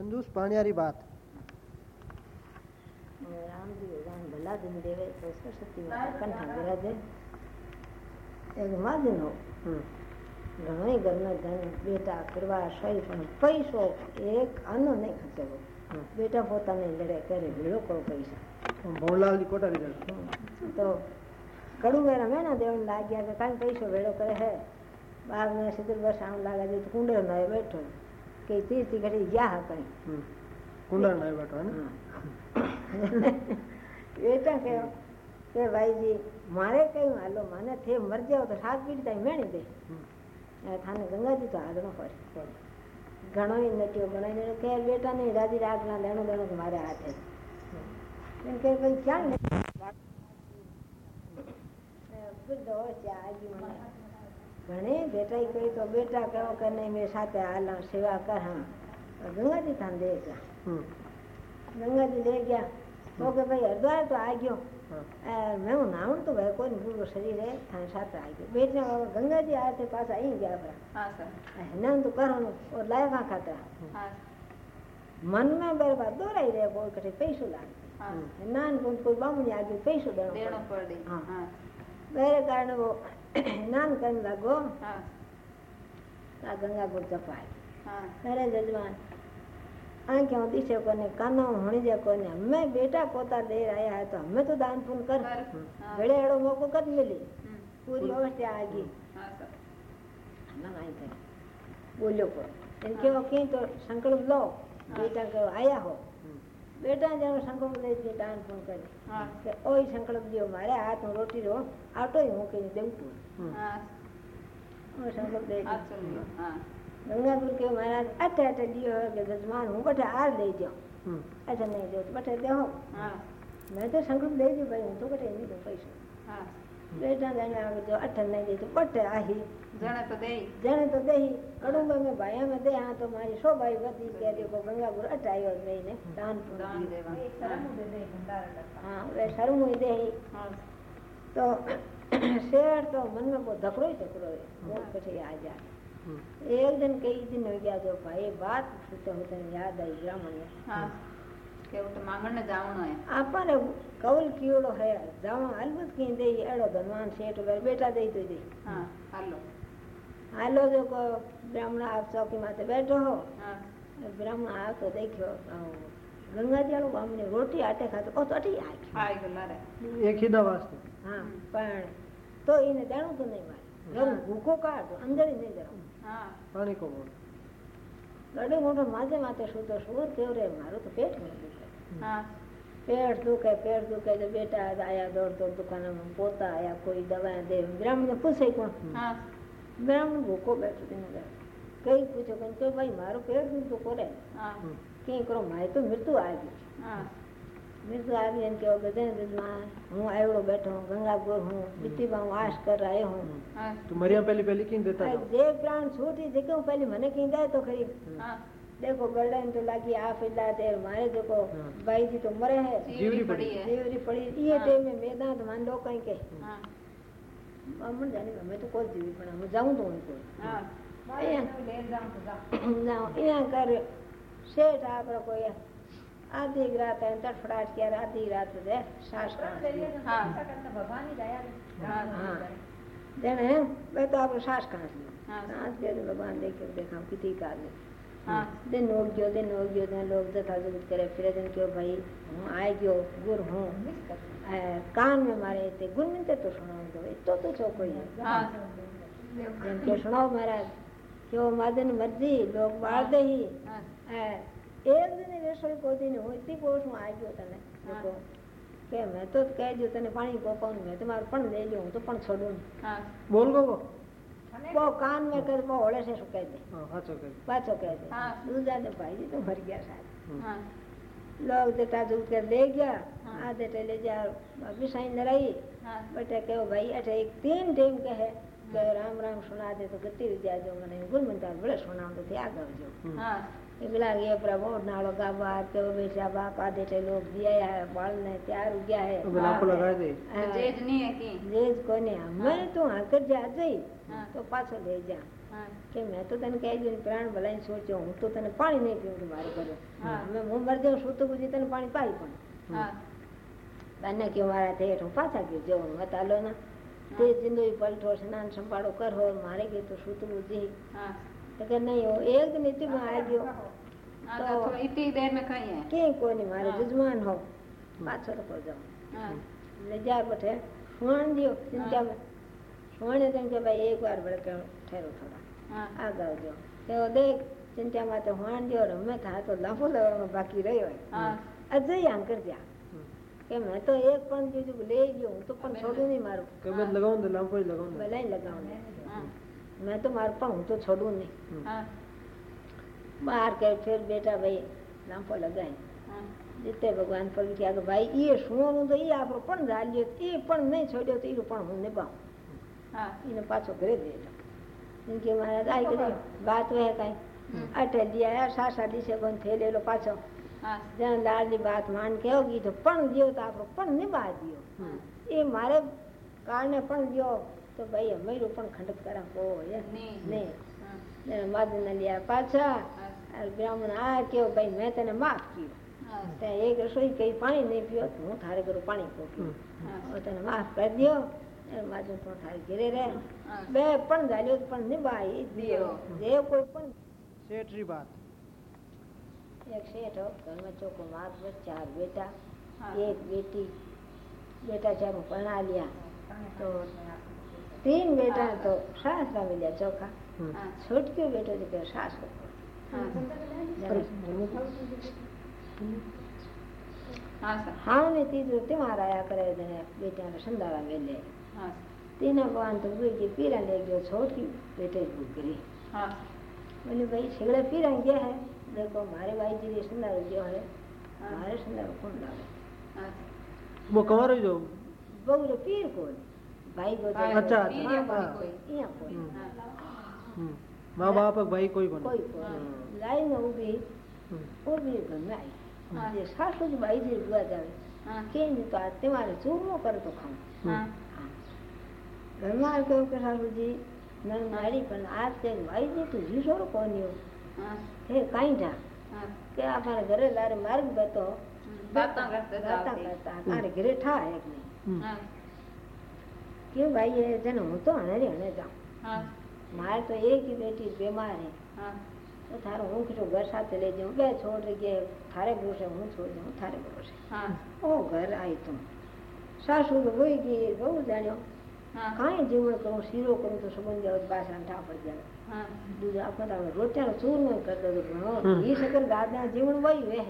कंजूस पाणियारी बात राम जी भगवान भला दिन देवे तो सरस्वती माता कंठा विराजे એક માજનો ઘણો ઘરનો ધન બેટા કરવા સહી પણ પૈસો એક આનો નહીં ખર્ચવો બેટા પોતાને લડે કરે ભેળો કરો પૈસા ભોળલાલ ની કોટા તો કડું વેરા મેના દેવન લાગ્યા કે કાંઈ પૈસો ભેળો કરે હે બાર ને સિત્તેર વર્ષ આમ લાગે છે કુંડે ના બેઠો કે તીર્થી ઘડી ગયા હા કઈ કુંડળ ના બેઠો ને બેટા કે કે ભાઈજી મારે કયું હાલો મને થે મર જાવ તો શાક પીડી મેણી દે થાને ગંગાજી તો આગળ પડે ઘણો નટ્યો ઘણો કે બેટા નહીં રાજી આગલા લેણો લેણો મારે હાથે એમ કે ભાઈ ક્યાં ને ઘણે બેટા કહી તો બેટા કહો કે નહીં મેં સાથે હાલા સેવા કર હા ગંગાજી થાન દે ગયા ગંગાજી દે ગયા તો કે ભાઈ હરદ્વાર તો આ ગયો મેં હું નાણું તો ભાઈ કોઈ પૂરું શરીર હે થાન સાથે આ ગયો બેટને ગંગાજી આ તે પાછા અહીં ગયા આપણા એના તો કરવાનું ઓર લાયવા ખાતા મન માં બરાબર દોરાઈ રહે કોઈ કઠે પૈસું લાગે નાનપણ કોઈ બામુની આગળ પૈસું દેણો પડે હા બેરે કારણે સ્નાન કરીને લાગો આ ગંગાપુર ચપાય અરે જજવાન આંખે હું દિશે કોને કાનો હણી જાય કોને અમે બેટા પોતા દેર આયા હે તો અમે તો દાન પૂન કર ઘડે એડો મોકો કદ મિલી પૂરી અવસ્થા આ ગઈ બોલ્યો પણ એને કેવો કે તો સંકલ્પ લો બેટા આયા હો બેટા જાણો સંકલ્પ લઈ છે દાન પણ કરે કે ઓય સંકલ્પ દિયો મારે હાથ હું રોટી રો આટો મૂકીને દેવું તું સંકલ્પ દઈ ગંગાપુર કે મહારાજ અઠે અઠે દિયો કે જજમાન હું બઠે આર દઈ જાઉં અચ્છા નહીં દો બઠે દેહો મેં તો સંકલ્પ દઈ દઉં ભાઈ હું તો બઠે નહીં દઉં પૈસા બેટા જાણે આવે જો અઠે નહીં દે તો બઠે આહી જણે તો દે જણે તો દઈ કડુંબા में भाया में दे हाँ तो मारी सो भाई वती कह देखो गंगापुर अटायो नहीं ने दान દાન દેવા हाँ वे शर्म हुई दे तो शेर तो मन में वो धकड़ो ही धकड़ो है वो पीछे आ जा एक दिन कई दिन हो गया जो भाई बात होते होते याद आई ब्राह्मण ने હા કેવું તો માંગણ ને જાવણો હે आपने कवल कीड़ो है जावा अलबत की दे एड़ो धनवान सेठ वर बेटा दे तो दे હા હાલો हालो हालो जो को ब्राह्मण आप चौकी माते बैठो हो। हाँ। तो ब्राह्मण आप तो देखो गंगा जी वो हमने रोटी आटे खाते ओ तो अटी आ गई आई गलारे एक ही दवा से। हम्म। हाँ पण। तो इने जानो तो नहीं मारे। हाँ। लो भूखो का तो अंदर ही नहीं जरा हाँ। पानी को बोल लड़े मोटो माते माते सो तो सो के रे? मारो तो पेट में हाँ। पेट दुखे पेट दुखे तो बेटा आया दौड़ दौड़ दुकान में पोता आया कोई दवा दे। ब्राह्मण ने पूछे कौन? हाँ। ने पूछे कौन હા ब्राह्मण भूखो बैठो दिन कई पूछो कौन के भाई मारो पेट दुख तो करे હા कहीं करो माए तो मृत्यु आ गई હા मृत्यु आ गई इनके गधे माँ हूँ आयोड़ो बैठो हूँ गंगापुर हूँ बीती हूँ आश कर आयो हूँ હા તું મરિયા પહેલી પહેલી કઈ દેતા જાઓ જે પ્રાણ છૂટી જગ્યા પહેલી મને કઈ જાય તો ખરી હા देखो गरडन तो लागी आ फिला दे मारे देखो हाँ। भाई जी तो मरे है જીવડી પડી હે देवरी पड़ी ये हाँ। टाइम में मैदान तो मान लो कहीं के હા अमन जाने का मैं तो कोई जीवी पड़ा मैं जाऊं तो उनको હા जाऊं यहाँ कर सेठ आप कोई आधी रात है तड़फड़ाट किया आधी रात दे सास का હા हाँ जने मैं तो आप सास कहाँ से હા सांस दे तो भगवान देखे देखा कितनी कार में હા दिन हो गयो दिन हो गयो दिन लोग जथा जगत करे फिर दिन क्यों भाई हूँ आए गयो गुर हूँ કાન ને મારે તે ગુણવંતે તો સુણાવતો એટલો તો છોકરો જેમ કે સુણાવ મહારાજ કેવો માદન મરજી લોક બાળ દહી એક દિન વેસળ કોદી ને હોતી કોષ માં આવ્યો તને કે મેં તો કહેજો તને પાણી કોપાવું મેં તમારું પણ લઈ લ્યો હું તો પણ છોડું બોલ ગો બહુ કાન મેં કર બહુ હોળે છે શું કહી દે પાછો કહી દે દૂધા ને ભાઈ તો ભરી ગયા સાહેબ લોક જતા જૂઠ કે લઈ ગયા आधे टेले जा वापिस आई न रही હા बेटे कहो भाई अच्छा एक तीन टाइम कहे કે રામ રામ સુના દે તો ગતિ જાજો મને ગુલ મંતા ભલે સુનાવતો થી આગળ જો હા એ પેલા ये प्रभु नालो गाबा तो बेचा बाप आधे टे लोग दिया है बाल ने तैयार हो गया है તો પેલા આપો લગાવી દે તો જેજ નહીં હે કી जेज कोने मैं तो आकर जा जई હા तो पाछो ले जा હા કે મેં તો તને કહી દીધું પ્રાણ ભલાઈ સોચ્યો હું તો તને પાણી નહીં પીવું મારે ઘરે હા. મેં હું મર જાઉં શું તો પછી તને પાણી પાઈ પણ બાને કે મારા તે હેઠ ઉભા થાકી જવું હતાલો ના તે જિંદુ પલટો સ્નાન સંભાળો કરો મારે ગયું તો સૂતરું જી તો કે નહીં હો એક નીતિ માં આવી ગયો તો ઇતની દેર મેં કઈ હે કે કોની મારે જજમાન હો પાછો તો જાઉં લે જા બઠે ફોન દિયો ચિંતા માં ફોન તેમ કે ભાઈ એક વાર બળકે ઠેરો થોડા આ ગાવ જો તેઓ દેખ ચિંતા માં તો હોણ દિયો રમે થા તો લાફો લેવાનો બાકી રહ્યો હજય આમ કરી કે મેં તો એક પણ બીજું લઈ ગયો હું તો પણ છોડું નહીં મારું કબજ લગાવું તો લાંબો લગાવું ભલાઈ લગાવું મેં તો મારું પણ હું તો છોડું નહીં બહાર કે ફેર બેટા ભાઈ લાંબો લગાય જીતે ભગવાન પર ગયા કે ભાઈ એ સુવાનું તો એ આપણો પણ ઝાલ્યો એ પણ નહીં છોડ્યો તો એનું પણ હું નિભાવું એને પાછો ઘરે બેઠો એમ કે મહારાજ આ વાત હોય કાંઈ અટલ દિયા સાસા દિવસે બંધ થઈ લેલો પાછો દાદાજી વાત માન કેવો કીધું પણ દો તો આપણો પણ નિભા દો એ મારે કારણે પણ દો તો ભાઈ અમારું પણ ખંડક કરા કહો નહીં માધના લીયા પાછા બ્રાહ્મણ આ કેવો ભાઈ મેં તને માફ કર્યું ત્યાં એક રસોઈ કઈ પાણી નહીં પીઓ તો હું થારે કરું પાણી પોક્યું તને માફ કરી દો માધુ તો થારે ઘેરે રહે બે પણ ગાલ્યો પણ નિભાય જે કોઈ પણ શેઠરી વાત एक सेठ हो घर में चार बेटा एक बेटी बेटा चार पढ़ा लिया। तो तीन बेटा तो सास ना मिलिया चौका। हाँ। के सास को। हाँ।, हाँ तीज आया करे बेटा ने संधारा तीन भगवान तो पीरा ले बेटे गुजरी बोले भाई सिगड़े पीरा गया है? देखो मारे भाई जी ने संदारो गयो है हाँ मारे संदारो कौन लावे हाँ બહુ કવારો જો बहू रे पीर कोई भाई को भाई अच्छा, को पीर या हाँ। कोई कोई यहाँ कोई हम्म. हाँ હમ. મા બાપ ભાઈ કોઈ કોને कोई कोई लाइन में उभी હમ. वो भी घर में आई हाँ ये सासू जी भाई जी बुआ जावे हाँ કે તો આ તમારે ચૂરમો કરે તો ખાવું हाँ ઘરમાં કહ્યું કે સાસુજી મેં મારી પણ આજ કે ભાઈજી તું જીસોરો કોન્યો हाँ હે કાંઈઢા કે અમારા ઘરે લારે માર્ગ બતો. વાતા કરતા મારે ઘરે ઠા એક નહીં? કે ભાઈ એ જને હું તો હણે હણે જાઉં. મારે તો એક બેટી બીમાર હે. તો તારો હું કીધું ઘર સાથે લઈ જાઉં. બે છોડ કે થારે ભરોસે હું છોડ જાઉં થારે ભરોસે. ઓ ઘર આવી તું. સાસુ તો ગઈ ગઈ બહુ જાણ્યો. કાંઈ જીવન કરું શીરો કરું તો સંબંધ જાવ પાછા ઠા પડી જાય રોચાનો ચૂરમો કરી એ શકર ગાદા જીવણ વયું એ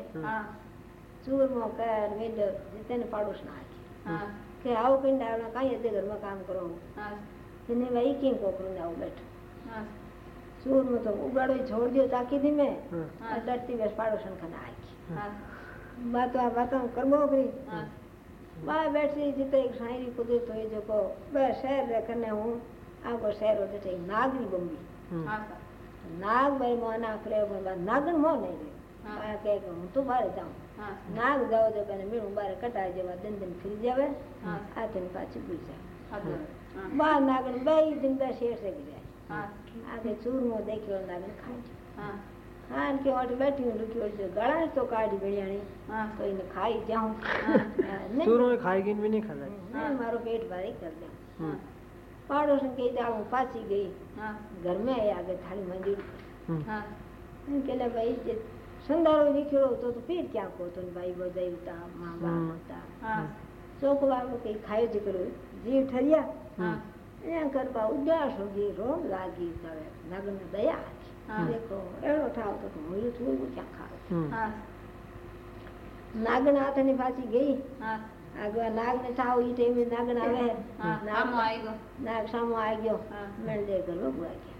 ચૂરમો કર વેદ તેને પાડોશ ના હાકી કે આવું કઈ ડાળો કાંઈ અધે ઘરમાં કામ કરો એને ભાઈ કેમ કોકરું આવું બેઠું ચૂરમો તો ઉગાડો છોડ દો તાકી ધીમે ડરતી બેસ પાડોશન ખાને હાકી વાતો આ વાતો કરવો કરી બા બેઠી જીતે એક શાયરી કુદરત હોય જો કહો બે શહેર રે કને હું આ શહેર હોય નાગરી બંબી નાગ ભાઈ મોના પ્રેમ નાગણ મો નહીં આ કહે કે હું તો બહાર જાઉં નાગ જાવ તો પેલા મીણું બારે કટાઈ જવા દિન દિન ફરી જાવે આ દિન પાછી ભૂલ જાય બા નાગણ બે દિન બે શેર થઈ ગયા આગે ચૂરમો દેખ્યો નાગણ ખાય હા એમ કે ઓટ બેઠી લૂટ્યો છે ગળા તો કાઢી બિયાણી તો એને ખાઈ જાઉં ચૂરમો ખાઈ ગઈ નહીં ખાધા મારો પેટ ભારી કરી દે પાડોશ ને કહીતા હું પાછી ગઈ ઘર મેં આગળ થાળી મંદિર હા પેલા ભાઈ જે સંધારો નીકળ્યો હતો તો ફેર ક્યાંક હતો ને ભાઈ બધા હતા મા બાપ હતા ચોક વાળો કઈ ખાયો દીકરો જીવ ઠર્યા એના કરવા ઉદાસ હોગી રોમ લાગી તળે લગ્ન દયા દેખો એનો ઠાવ તો હું છું ક્યાં ખાવ નાગણ હાથની પાછી ગઈ આગવા નાગ ને સાવ ઈ ટાઈમે નાગ ને આવે નાગ આવ્યો નાગ સામો આવ્યો મેળદે ગલો ગયા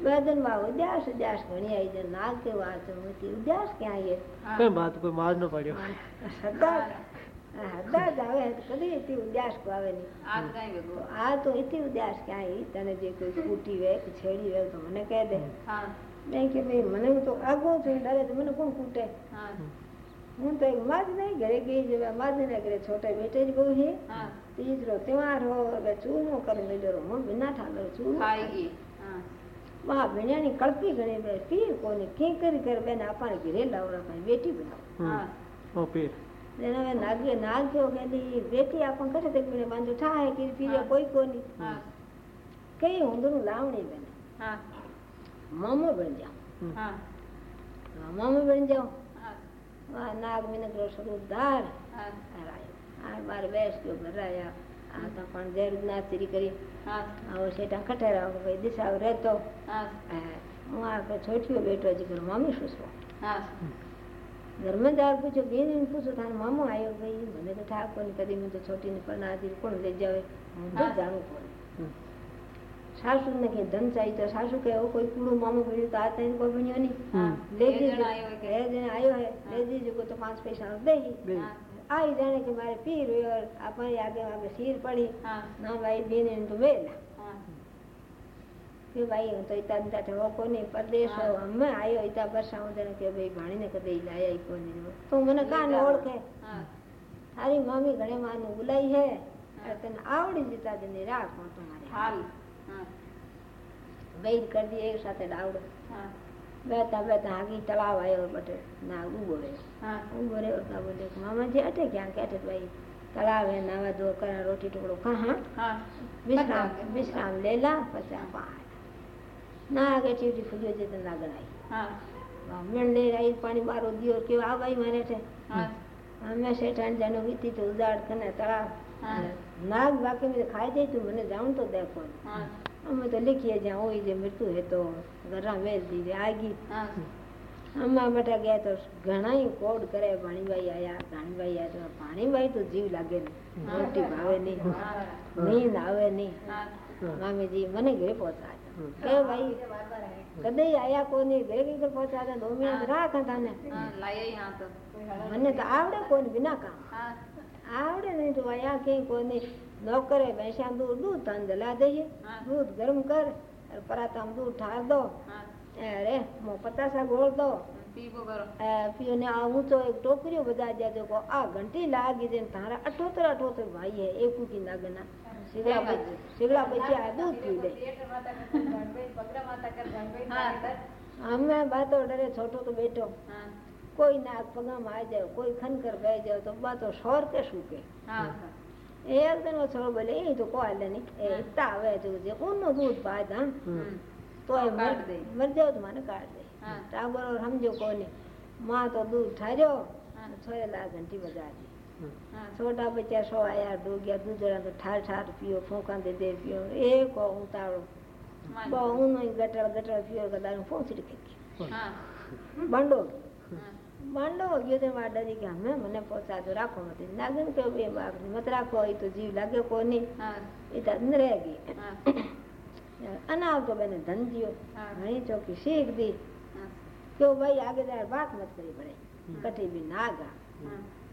વેદન માં ઉદ્યાસ ઉદ્યાસ ઘણી આવી જાય નાગ કે વાત હતી ઉદ્યાસ ક્યાં આવીએ કોઈ વાત કોઈ માર ન પડ્યો સદા હદા જ આવે કદી એથી ઉદ્યાસ કો આવે નહીં આ તો એથી ઉદ્યાસ ક્યાં તને જે કોઈ કૂટી વે કે છેડી વે તો મને કહે દે નહીં કે ભાઈ મને તો આગો થઈને ડરે તો મને કોણ કૂટે હું તો એક મધને ઘરે ગઈ જ મધને ઘરે છોટે બેટે જ બહુ હે તીજરો તહેવાર હો એટલે ચૂરમો કરી મેલ્યો હું બિના ઠાકર ચૂરમો માં ભીણ્યાની કળપી ઘણી બે પીર કોને કે કરી કરે બેન આપણને ઘરે લાવડા પણ બેટી બનાવો પીર એને હવે નાગે નાગ્યો કે બેટી આપણ કરે તે મને બાંધો ઠાહે કે પીરે કોઈ કોની કઈ ઊંધનું લાવણી બેન મામો બની જાઓ મામો બની જાઓ વાહ નાગ મને કરો શરૂ ધાર આ બાર બેસ ગયો ભરાયા આ તો પણ જેર ના ચીરી કરી આવો શેઠા ખટેરા ભાઈ દિશા રહેતો હું આ છોટીઓ બેઠો હજી ઘર મામી શું છો ઘરમાં જાર પૂછ્યો બેન એને પૂછો તારો મામો આવ્યો ભાઈ મને તો ઠાક કોની કદી મને તો છોટીને પણ આથી કોણ લઈ જાવે હું તો જાણું કોણ હમ સાસુ ને કે ધન ચાહી તો સાસુ કે એવો કોઈ કુડું મામો ભણ્યું તો આ તને કોઈ ભણ્યો નહીં લઈ બે દીજો જણા આવ્યો કે? બે જણા આવ્યો હે લઈ દીજો કોઈ તો પાંચ પૈસા દઈ બે આવી જાણે કે મારે પીર રહ્યો આપણે આગે આગે શીર પડી ના ભાઈ બેન તો વેલા કે ભાઈ હું તો ઇતા ઇતા ઠેવો કોની પરદેશ હા. અમે આયો ઇતા બરસા હું તને કે ભાઈ ભાણીને કદે ઈ લાયા ઈ કોની તો મને કાન ઓળખે તારી મામી ઘણે માનું બોલાઈ હે અરે તને આવડી જતા તને રાખ હું તમારે વેદ કરી દી એક સાથે ડાવડો બેતા બેતા આગી તળાવ આવ્યો બટે ના ઉભો રહ્યો ઉભો રહ્યો તા બોલે કે મામાજી અટે ક્યાં કે અટે ભાઈ તળાવ હે નાવા ધો કરા રોટી ટુકડો ખા હા વિશ્રામ વિશ્રામ લેલા પછી આપા ના આગે ચીવટી ફૂલ્યો છે તો ના ગણાય મણ લે રાઈ પાણી મારો દિયો કે આ ભાઈ મારે છે અમે શેઠાણ જાનો વીતી તો ઉજાડ કને તળાવ નાગ બાકી મેં ખાઈ જાય તું મને જાણ તો દેખો અમે તો લીખીએ જ્યાં હોય જે મૃત્યુ હે તો ઘરા વેલ દીધી આગી આમાં બેઠા ગયા તો ઘણા કોડ કરે ભાણીભાઈ આયા ભાણીભાઈ આયા તો ભાણીભાઈ તો જીવ લાગે નહીં રોટી ભાવે નહીં નીંદ આવે નહીં મામીજી મને ઘરે પહોંચાડે હમ. કે ભાઈ કદી આયા કોની ઘરે કઈ ઘર પહોંચાડે દો મિનિટ રાખ તને મને તો આવડે કોની વિના કામ આવડે નહીં તો આયા કઈ કોની નોકરે ભેંસ્યા દૂધ દૂધ તને દલા દઈએ હા. દૂધ ગરમ કર અરે પરાતામાં દૂધ ઠાર દો અરે મો પતાસા ગોળ દો અ, પીઓ ને આ ઊંચો એક ટોકરીઓ બધા જાજો કો આ ઘંટી લાગી દે ને તારા અઠોતર અઠોતર ભાઈ હે એક ઉકી નાગના સિગડા બચી સિગડા બચી આ દૂધ પી લે અમે બાતો ડરે છોટો તો બેઠો કોઈ નાગ પગામાં આવી જાય કોઈ ખનકર બે જાય તો બાતો શોર કે શું કે એ एक दिन वो छोड़ बोले ये तो को हल्ले नहीं इतना आवे तो जे उन दूध पाए था तो ये मर दे मर जाओ तुम्हारे काट दे टाबर और हम जो कोने माँ तो दूध ठहरो छोरे ला घंटी बजा दी छोटा बच्चा सो आया डो गया दूध तो ठार ठार पियो फूका दे दे पियो एक को उतारो बहु गटर गटर पियो कदार फूंसी फेंकी बंडो બંડો ગયો તે માં ડરી ગયા અમે મને પહોંચાડો રાખો મત નાગન કે બે બાપ મત રાખો એ તો જીવ લાગે કોની એ તો અંદર રહી ગઈ અનાવ તો બેને ધન દિયો હા. ઘણી ચોકી શીખ દી કે ભાઈ આગે તાર વાત મત કરી પડે હમ. કઠી બી નાગા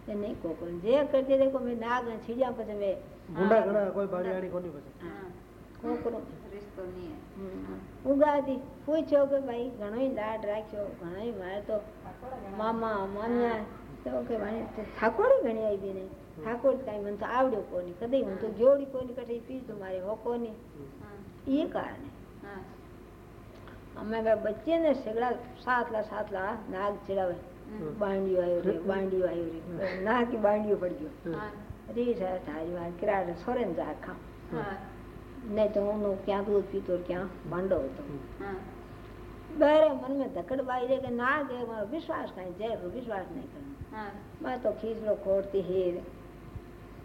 એ નહીં કોકો જે કરતી દેખો મેં નાગ ને છીડ્યા પછી મેં ગુંડા ઘણા કોઈ બાળિયાણી કોની પછી કોકરો રિશ્તો નહીં ઉગાડી પૂછ્યો કે ભાઈ ઘણો લાડ રાખ્યો ઘણો મારે તો મામા મામ્યા તો કે ભાઈ તે ઠાકોરી ઘણી આવી નહીં ઠાકોર કાંઈ મને તો આવડ્યો કોની કદી હું તો જોડી કોની કઠી પીધું મારે હો કોની એ કારણે અમે બે બચ્ચે ને સેગડા સાતલા સાતલા નાગ ચડાવે બાંડિયો આવ્યો રે બાંડિયો આવ્યો રે નાકી બાંડિયો પડી ગયો રીસ થારી વાર કિરાડ સોરેન જા ખામ નહીં તો હું ક્યાં દૂધ પીતો ક્યાં ભાંડો હતો બહેરે મનમાં ધકડવાઈ છે કે ના દે મારો વિશ્વાસ કાંઈ જય વિશ્વાસ નહીં કરવાનો મેં તો ખીચડો ખોડતી હીર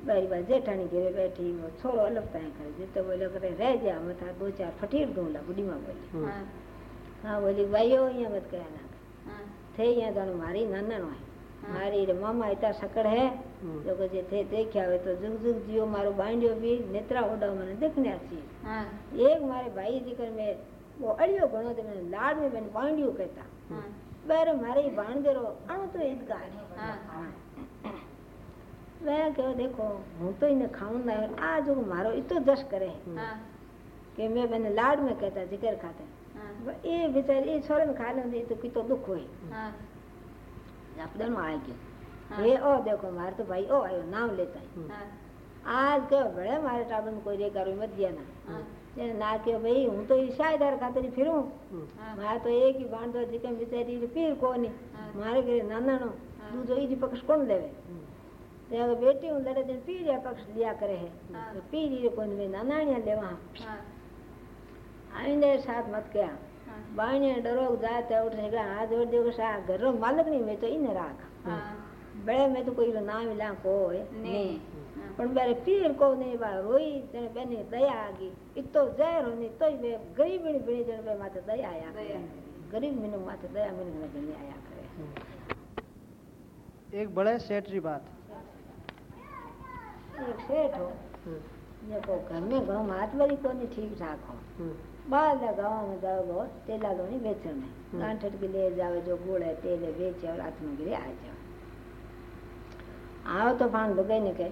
બારી બા જેઠાણી ઘેરે બેઠી છોરો અલગતા કરે જે તો બોલ્યો કરે રહે જા અમે તાર દો ચાર ફટીર ઢોલા બુડીમાં બોલી હા બોલી ભાઈઓ અહીંયા મત કર્યા ના થઈ અહીંયા તો મારી નાના નો મારી રે મામા ઇતા સકડ હે લોકો જે થે દેખ્યા હોય તો જુગ જુગ જીઓ મારો બાંડ્યો બી નેત્રા ઓડાવ મને દેખને છીએ એક મારે ભાઈ દીકર મેં वो अड़ियो घणो ते मैंने लाड में मैंने कहता। ॿाहिरि मारे अणु तो है। मैं कहो देखो हूँ तो इन्हें खाऊँगा आ जो मारो इतो जश करे कि मैं मैंने लाड में कहता ज़िक्र खाते। ये बेचारे ये छोरे में खा लेंगे तो कितो दुख में ये ओ देखो मारे तो भाई ओ आयो नाम लेता है। आज के बड़े मारे टाबर में कोई रे करो मत दिया ना। ના કે ભાઈ હું તો ઈ શાયદાર ખાતરી ફીરું હમ. મારે તો એક ઈ બાંધો જીકમ બિચારી પીર કોની મારે ઘરે નાનાનો દૂધો ઈ જ પક્ષ કોણ લેવે ત્યાં બેટી હું લડે તેને પીર એ પક્ષ લિયા કરે હે તો પીર ઈ કોની ભાઈ નાનાણિયા લેવા આવીને સાથ મત કયા બાણે ડરો જાતે ઉઠે કે આ જોડ દેવ સા ઘરનો માલક નહીં મેં તો ઈને રાખ બળે મેં તો કોઈ નામ લા કોઈ નહીં પણ બારે પીર કો નહીં બા રોઈ તેને બેને દયા આગી ઇતો ઝેર હોની તોય બે ગરીબ બની બની જણ બે માથે દયા આયા કરે ગરીબ મિનો માથે દયા મિનો ને બની આયા કરે एक बड़े सेठ जी बात એક શેઠ હો हम्म, જે કો ઘર में ઘણો માતવરી કોની ठीक ठाक हो हम्म, बाहर गाँव में जाओ बहुत तेला दो नहीं बेचने हम्म। गांठट के ले जाओ जो गुड़ है तेल है बेचे और रात में गिरे आ जाओ आओ तो फान लगे ने कहे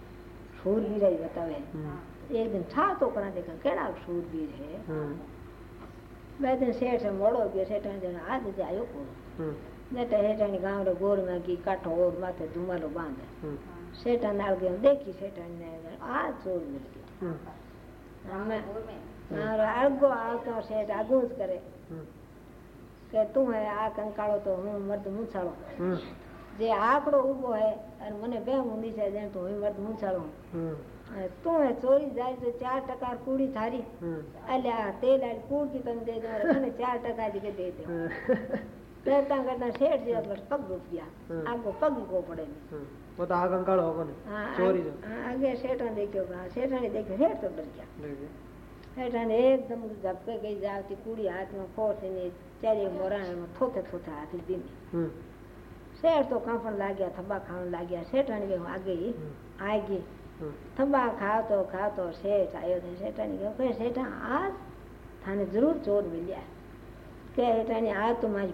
શૂરવીર જ બતાવે એક દિન ઠાતો કરા દેખા કેડા શૂરવીર હે બે દિન શેઠ મોડો ગયો શેઠ જણ આ દીધે આવ્યો કોણ બેટા શેઠાણી ગામડે ગોળમાં ગી કાંઠો ઓર માથે ધુમાલો બાંધે શેઠા નાળ ગયો દેખી શેઠાણી ને આ ચોર નીકળી અળગો આવતો શેઠ આગું જ કરે કે તું હે આ કંકાળો તો હું મર્દ મૂછાળો જે આકડો ઉભો હે અને મને બે ઊંધી છે જેને તો વર્ત હું ચાલું તું એ ચોરી જાય તો ચાર ટકા કુડી થારી એટલે આ તેલ આ કુડ કી તમે દે દો મને ચાર ટકા જી દે દે કરતા કરતા શેઠ જેવા બસ પગ ડૂબ ગયા આખો પગ ગો પડે પોતા આ કંકાળો હોગો ને ચોરી આગે ને દેખ્યો શેઠાને દેખ્યો શેઠ તો ડર ગયા હેઠાને એકદમ ઝપકે ગઈ જાવતી કુડી હાથમાં ખોટ ને ચારે મોરાણામાં થોથે થોથે હાથી દીની शेर तो कांपन लाग गया थब्बा खान लाग गया सेठ ने गयो आगे हम्म. आ गए हम्म. थब्बा खाओ तो खाओ तो सेठ आयो थे सेठ ने गयो सेठ आज थाने ज़रूर चोर मिलिया. के सेठ आज हम्म. तो माज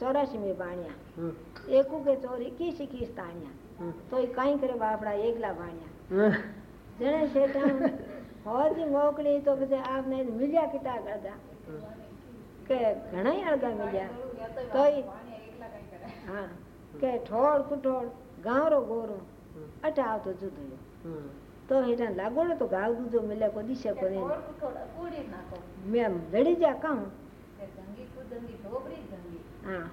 चौरासी में चोर इक्कीस तानिया તો એ કઈ કરે બાપડા એકલા ભાણ્યા જેને શેઠા હોજી મોકલી તો બધે આપને મિલ્યા કેટલા કરતા કે ઘણા અળગા મિલ્યા તો હા કે ઠોળ કુઠોળ ગાંરો ગોરો અટા આવતો જુદો તો હેઠા લાગોડો તો ગાવ દૂધો મિલ્યા કોઈ દિશા કોઈ મેં રડી જા કહું હા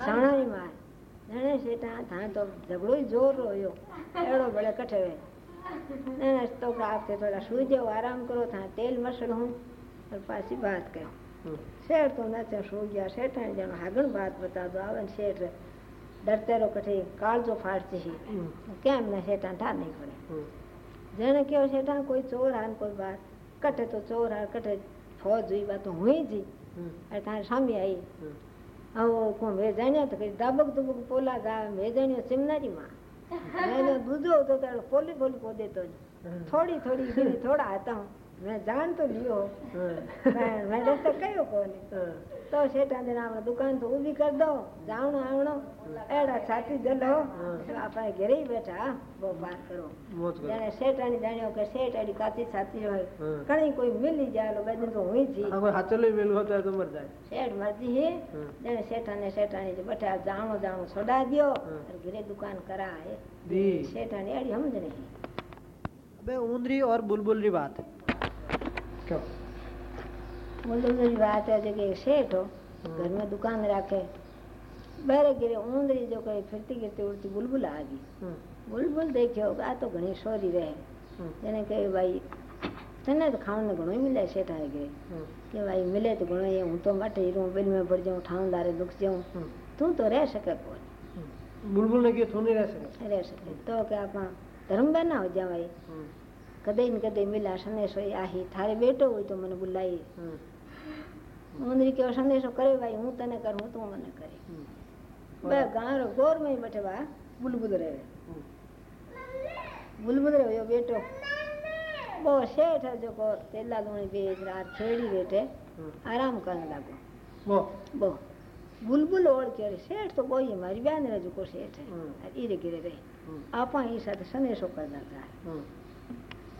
સણાઈ માર ધણે શેઠા તાં તો ઝઘડો જોર રહ્યો એડો ભલે કઠવે ધણે તો આપતે થોડા સુઈ જાઓ આરામ કરો ત્યાં તેલ મસળ હું પાછી વાત કહ્યું શેઠ તો નથી સુઈ ગયા શેઠા જાણો આગળ વાત બતાવતો આવે ને શેઠ ડરતેરો કઠે કાળજો ફાટશે કેમ ને શેઠા ઠા નહીં પડે જેને કહેવો શેઠા કોઈ ચોર હાન કોઈ વાત કઠે તો ચોર હાર કઠે ફોજ જોઈ બા તો હું જઈ અને તારે સામે આવી ऐं वेझाणियो तो कई दाबक दुबक पोला गावे वेझाणियो सिमनारी माँ मैंने बुझो तो तेरे फोली फोली पौधे तो थोड़ी थोड़ी थोड़ा आता हूँ मैं जान तो लियो मैं डॉक्टर कहो कौन તો શેઠા ને આપણે દુકાન તો ઊભી કરી દો જાવણો આવણો એડા છાતી જલો આપણે ઘરે બેઠા હા, બહુ વાત કરો मौज करो જાણે શેઠાણી જાણ્યો કે શેઠ એડી કાચી છાતી હોય હમ. ઘણી કોઈ મિલી જાય બે દિન તો હું જી हाँ कोई हाथ चलो मेल होता है तो मर जाए શેઠ મરજી હે हम्म, જાણે શેઠાને શેઠાણી જે બઠા જાણો જાણો છોડા દ્યો હમ. અને ઘરે દુકાન કરાય दी શેઠાણી એડી સમજ નહીં अबे ऊंदरी और बुलबुल की बात क्यों મુંદરી વાત છે કે શેઠ ઘરમાં દુકાન રાખે બહાર ગીરે ઉંદરી જો કઈ ફરતી ગીરતી ઉડતી બુલબુલ આવી બુલબુલ દેખ્યો આ તો ઘણી સોરી રહે એને કહ્યું ભાઈ તને તો ખાવાનું ઘણું મિલે શેઠા ગીરે કે ભાઈ મિલે તો ઘણો એ હું તો માટે હું બિલમાં ભર જાઉં ઠાઉં દારે દુખ જાઉં તું તો રહે શકે કોઈ બુલબુલ ને કહ્યું તું નહીં રહે શકે રહે શકે તો કે આપણા ધર્મ ના હોય જ્યાં ભાઈ કદે ને કદે મિલા સનેશ હોય આહી થારે બેટો હોય તો મને બોલાવી મુંદરી કેવો સંદેશો કરે ભાઈ હું તને કરું તું મને કરી બે ગાંડો ગોરમાં બેઠે બા બુલબુદ રહે બુલબુદ રહ્યો બેટો બહુ શેઠ જો કો તેલા દોણી બે રાત છેડી બેઠે આરામ કરવા લાગો બહુ બહુ બુલબુલ ઓળખ્યો રે શેઠ તો કોઈ મારી બેન રજુ કો શેઠ ઈરે ગીરે રે આપા એ સાથે સંદેશો કરતા હતા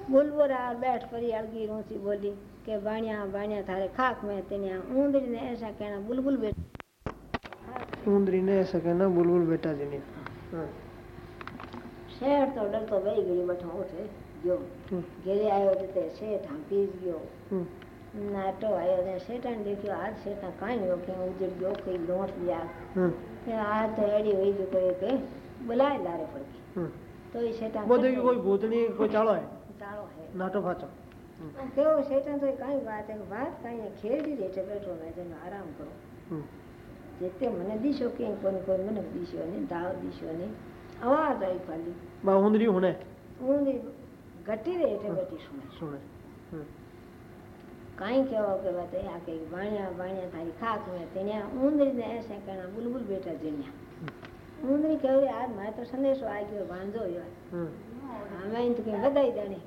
બુલબુલ આ બેઠ ફરી અળગી રોચી બોલી કે વાણ્યા વાણ્યા થારે ખાક મેં તેને ઊંદરીને એસા કહેણા બુલબુલ બેટા ઊંદરીને એસા કહેણા બુલબુલ બેટા જીની શેઠ તો ડરતો બે ગળી બેઠો ઉઠે ગયો ઘેરે આવ્યો તે શેઠ હાંકી જ ગયો નાટો આવ્યો ને શેઠાને દેખ્યો આજ શેઠા કાંઈ નો કે ઉજળ ગયો કઈ લોટ ગયા આ તો એડી હોય જો કરે કે બોલાય લારે પડકી તો એ શેઠા બોધે કોઈ ભૂતની કોઈ ચાળો હે ચાળો હે નાટો ફાચો કેવો શેઠન તો કાંઈ વાત વાત કાંઈ ખેડી દે છે બેઠો મેં તેનો આરામ કરો જે તે મને દીશો કે કોને કોઈ મને દીશો નહીં દાવ દીશો નહીં અવાજ આવી ખાલી બા ઊંધરી હુણે ઊંધરી ઘટી રહે એટલે બેઠી સુણે સુણે કાંઈ કહેવા કે વાત આ કે વાણ્યા વાણ્યા તારી ખાક મેં તેણ્યા ઊંધરીને એસે કણા બુલબુલ બેટા જન્યા ઊંધરી કહેવાય આજ મારે તો સંદેશો આવી ગયો વાંધો યાર અમે તો કંઈ વધાઈ જાણે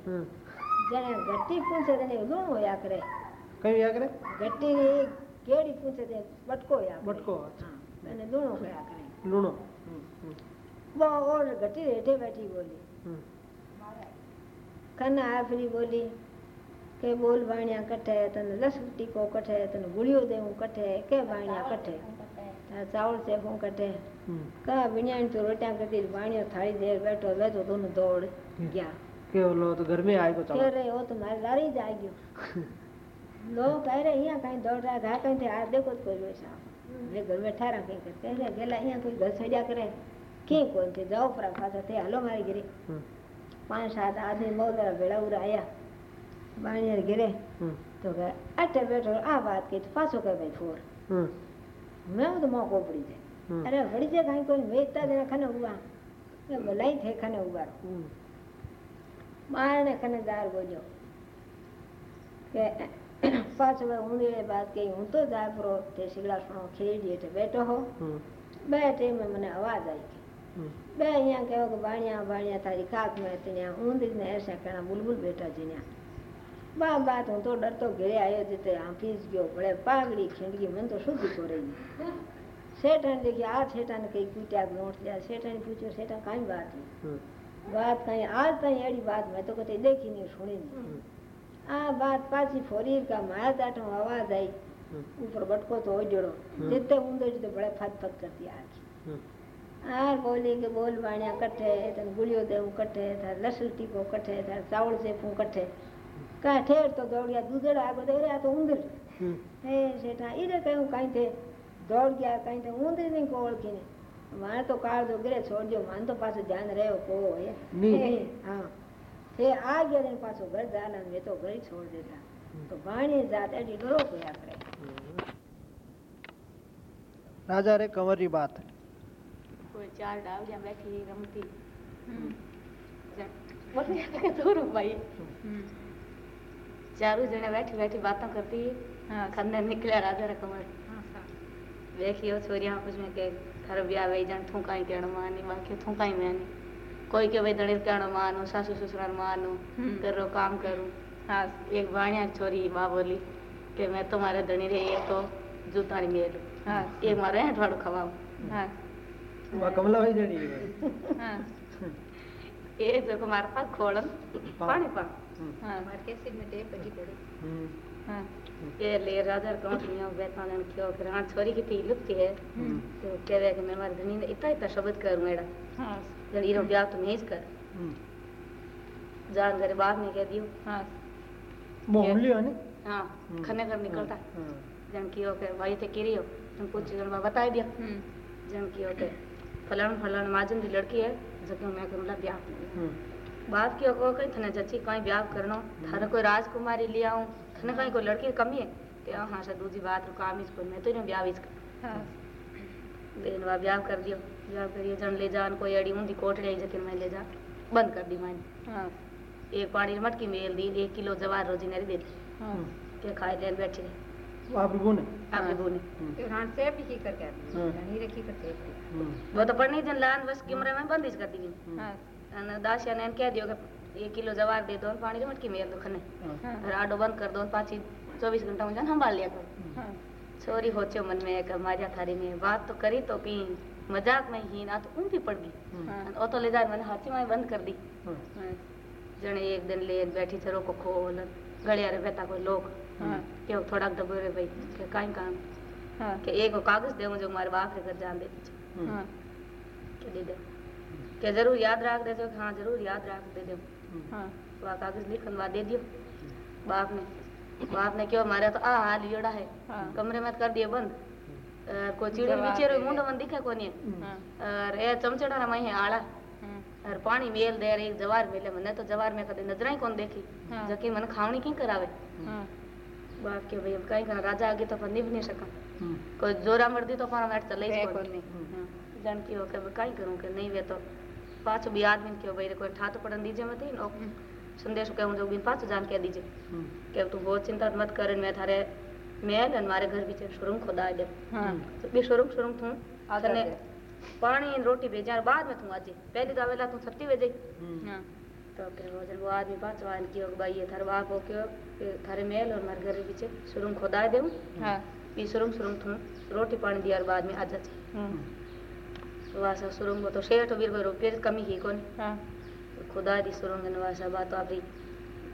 हम्म। જેને ગટ્ટી પૂછે તેને લૂણ હોયા કરે कहीं या करे ગટ્ટી કેડી પૂછે તે બટકો હોયા કરે. બટકો, હા અને લૂણો હોયા કરે लूणो हम्म, हम्म, બહુ ઓર ગટ્ટી રેઠે બેઠી બોલી हम्म, કન્ના આફરી બોલી કે બોલ વાણિયા કઠે તને લસણ ટીકો કઠે તને ગુળિયો દેવું કઠે કે વાણિયા કઠે તારે ચાવળ ચેફું કઠે हम्म। કા વિણ્યાણ તો રોટ્યા કરતી વાણિયો થાળી દેર બેઠો લેતો તો દોડ ગયા के लो तो घर में आए को કે चालो રે ઓ તો મારે લારી જ આવી ગયો લો કહે રે અહીંયા કઈ દોડ રહ્યા ઘા કઈ આ દેખો તો કોઈ બેસા મેં ઘર બેઠા રહ્યા કઈ કહે રે ગેલા અહીંયા કોઈ ઘર છડ્યા કરે ક્યાં કોઈ તે જાઓ પરા પાછા તે હાલો મારી ઘરે हम्म, પાંચ સાત આદમી બહુ તારા ભેળા ઉરા આયા બાણિયાર ઘરે हम्म, તો કે અટે બેઠો આ વાત કહી તો પાછો કહે ભાઈ ફોર हम्म, મેં તો મોકો પડી જાય हम्म, અરે વળી જાય કાંઈ કોઈ વેચતા જ ખને ઉભા મારને કને ગાર ગોજો કે પાછ હવે ઊંધીએ બાદ કે હું તો જાફરો તે શિલાસણો ખીરડી એટલે બેઠો હો બે ટાઈમે મને અવાજ આવી કે બે અહીંયા કહેવો કે બાણિયા બાણિયા તારી કાક મેં ત્યાં ઊંધી ને એસે કેણા બુલબુલ બેઠા છે ત્યાં બા બાત હું તો ડરતો ઘેરે આવ્યો છે તે આંફીસ ગયો ભલે પાઘડી ખીંડગી મને તો શુદ્ધ કોરે શેઠાને દેખ્યા આ શેઠાને કંઈ કૂટ્યા નોટ થયા શેઠાને પૂછ્યું શેઠા કાંઈ વાત નહીં વાત કઈ આજ કઈ એડી વાત મેં તો કદી દેખી નહીં સુણી નહીં આ વાત પાછી ફોરી કા મારા તાઠો અવાજ આવી ઉપર બટકો તો ઓજડો જેતે ઊંધો જ તો ભલે ફાત ફત કરતી આખી આર બોલી કે બોલ વાણ્યા કઠે તને ગુળિયો દેવું કઠે તાર લસલ ટીપો કઠે તાર ચાવળ શેફું કઠે કા ઠેર તો દોડ્યા દૂધેડા આ બધો આ તો ઊંધડ હે શેઠા ઈરે કહ્યું કાંઈ થે દોડ ગયા કાંઈ થે ઊંધડી નહીં ઓળખીને મારે તો કાળ તો ગરે છોડજો માન તો પાછું ધ્યાન રહ્યો કોવો હે હા તે આ ગયા ને પાછું ઘર જાના મેં તો ઘર છોડ દેતા તો ભાણી જાત એડી ગરો કોઈ આપણે રાજા રે કંવરી વાત કોઈ ચાર ડાવડિયા બેઠી રમતી બોલે થોડું ભાઈ ચારું જણે બેઠી બેઠી વાતો કરતી ખાંદર નીકળ્યા રાજા રે કંવર દેખ્યો છોરિયા कुछ में કે थारो ब्याह वही जन थूकाई केण मानी बाकी थूकाई में नहीं कोई के भाई दणीर केण मानो सासू ससुराल मानो करो काम करूँ हाँ एक बाणिया छोरी बा बोली कि मैं तुम्हारे दणी रे एक तो जूतानी मेलू हाँ एक मारे हेठवाड़ो खवाऊं हाँ वा कमला भाई जड़ी हाँ ये जो मारे पास खोलन पानी पा हाँ मार के सिर में टेप बजी पड़ी हाँ ये ले राजा कौन दुनिया बैठा जन क्यों फिर हाँ छोरी की थी लुप्ती है? हम्म, तो कह रहे कि मैं हमारे धनी ने इतना इतना शब्द करूँ एड़ा हाँ। जब इरो ब्याह तो नहीं कर। हम्म। जान करे बाद में कह दियो। हाँ। मोहन लियो ने हाँ हम्म। खने कर निकलता। हाँ, जन की के भाई थे किरी हो। तुम पूछ जन बा बता दिया। जन की के फलाण फलाण माजन की लड़की है जब मैं करूँगा ब्याह। हम्म, बात की को कहीं थने जची कहीं ब्याह करनो थारे कोई राजकुमारी ले आऊँ। उसने कहीं कोई लड़की कमी है तो हाँ सर दूसरी बात काम इसको मैं तो इन्हें ब्याह इसका हाँ देन वा ब्याह कर दियो ब्याह करियो जन ले जान कोई अड़ी हुंदी कोठड़े जके मैं ले जा बंद कर दी मैं हाँ एक पानी रे मटकी मेल दी 1 किलो जवार रोजी ने दे हाँ के खाए लेन बैठी रही आप भी बोने आप भी बोने इमरान से भी की करके नहीं रखी पर करते वो तो पढ़ने जन लान बस कमरे में बंदिश कर दी हाँ दासिया ने कह दियो के ये किलो जवाब दे दो पानी की मटकी में दो खने आडो बंद कर दो पाँच चौबीस घंटा मुझे संभाल लिया करो। हाँ। छोरी होचो मन में कर मारिया थारी में बात तो करी तो पी मज़ाक में ही ना तो उन भी पड़ गई। हाँ। हाँ। और तो ले जाए मैंने हाथी में बंद कर दी। जने एक दिन ले बैठी चरो को खोल गड़िया रे बेटा कोई लोग के थोड़ा दबो रे भाई के काई काम। के एक कागज़ दे मुझे मारे बाप के घर जान दे के दे दे। के ज़रूर याद रख दे जो हाँ ज़रूर याद रख दे दे हाँ वहाँ कागज़ लिखन वा दे दियो बाप ने बाप ने क्यों मारा तो आ हाल योड़ा है हाँ कमरे में कर दिए बंद और कोई चीड़ी दे। मुंडो बंद दिखे कोनी हाँ और ए चमचड़ा मई है आला हाँ और पानी मेल दे एक जवार मेले मैंने तो जवार में कदे नज़र ही कौन देखी हाँ। जबकि मन खावनी की करावे हाँ बाप के भाई अब कहीं करना राजा आगे तो अपन निभ नहीं सका कोई जोरा मर्दी तो अपन मैट चले ही कोनी। हाँ। जान की हो के अब कहीं करूँ के नहीं वे तो पाछो भी आदमी के भाई कोई ठाट पड़न दीजिए मत इन संदेश कहूँ जो बिन पाछो जान के दीजिए के तू बहुत चिंता मत कर मैं थारे मैं ने मारे घर बीच शुरू खुदा दे। हाँ। तो बे शुरू शुरू तू आने पानी रोटी भेजा बाद में तू आजे। पहले तो आवेला तू सती भेजे हाँ। हाँ। तो फिर वो जब वो आदमी पाछो आन कियो भाई ये थारे बाप हो के थारे मेल और मारे घर बीच शुरू खुदा दे हाँ। बे शुरू शुरू तू रोटी पानी दिया बाद में आ जाजे। वासा सुरंग तो शेठ वीर भरो फिर कमी ही कोनी। हाँ। खुदा दी सुरंग न वासा बात आपरी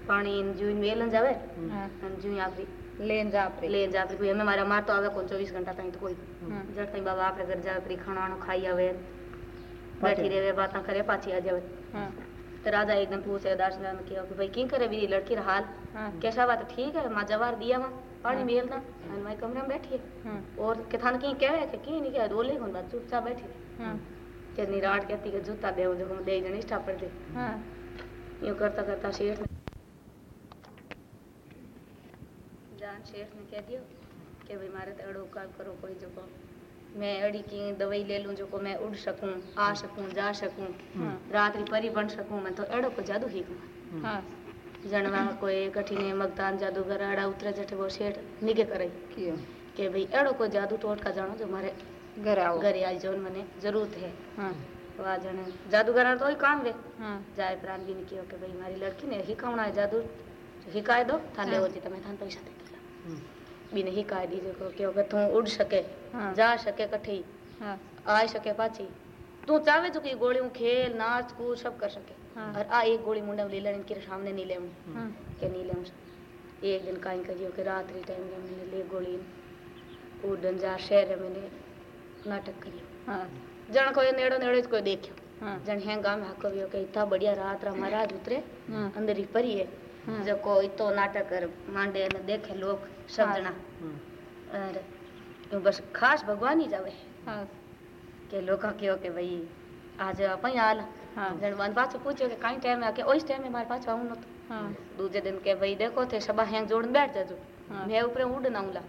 पानी इन जून मेलन जावे। हाँ। इन जून आपरी लेन जा आपरी। लेन जा आपरी। हमें मारा मार तो आवे को 24 घंटा तई कोई। हम्म। जट तई बाबा आपरे घर जावे परी खाना नो खाई आवे। बैठी रेवे बात करे पाछी आ जावे। हाँ। तो राजा एकदम पूछे दर्शन में कि भाई की करे बी लड़की रहा हाँ। कैसा बात ठीक है माँ जवार दिया माँ पानी मेलना मैं कमरे में बैठी है। हाँ। और के थान की कहे कि की नहीं कहे रोले कौन बात चुपचाप बैठी हाँ। के निराट कहती कि जूता दे जो हम दे जने स्टाप पड़ दे। हाँ। यूँ करता करता शेठ ने जान शेठ ने कह दियो कि भाई मारे तो अड़ो काम करो कोई जो को मैं अड़ी की दवाई ले लूँ जो को मैं उड़ सकूँ आ सकूँ जा सकूँ। हाँ। रात्रि परी बन सकूँ मैं तो अड़ो को जादू ही हाँ। जणवा कोई कठिने मगदान जादूगर गराड़ा उतरे जठे वो शेठ निगे करे कियो के भाई एड़ो को जादू टोटका जानो जो मारे घर आओ घर आई जोन मने ज़रूरत है हाँ वा जने जादू तो ही काम वे हाँ जाए प्राण भी निकियो के भाई मारी लड़की ने ही कौन है जादू ही काय दो थान लेवो होती तमे थान पैसा दे देला बिन हिकाय काय दी क्यों के अगर तू उड़ सके जा सके कठी हाँ आ सके पाछी तू चाहे जो की गोलियों खेल नाच कूद सब कर सके हाँ। और आ एक गोली मुंडा ले लेने के सामने नहीं ले हाँ। के नहीं ले एक दिन काई करियो के रात रे टाइम में मैंने ले गोली। उड़न डंजा शहर में मैंने नाटक करियो। हाँ। जण कोई नेड़ो नेड़ो इसको देखियो। हाँ। जन है गाँव में हको के इतना बढ़िया रात रा महाराज उतरे अंदर ही परी है। जो को इतो नाटक कर मांडे ने देखे लोग सब जना। और तो बस खास भगवान ही जावे। हाँ। के लोग के भाई आज अपन आला। हाँ। जण बाँध के काई टाइम है के टाइम में मारे पाछो आऊँ न हाँ। दूजे दिन के भाई देखो थे सबा जोड़ बैठ जाजो। हाँ। मैं ऊपर उड़ ना उला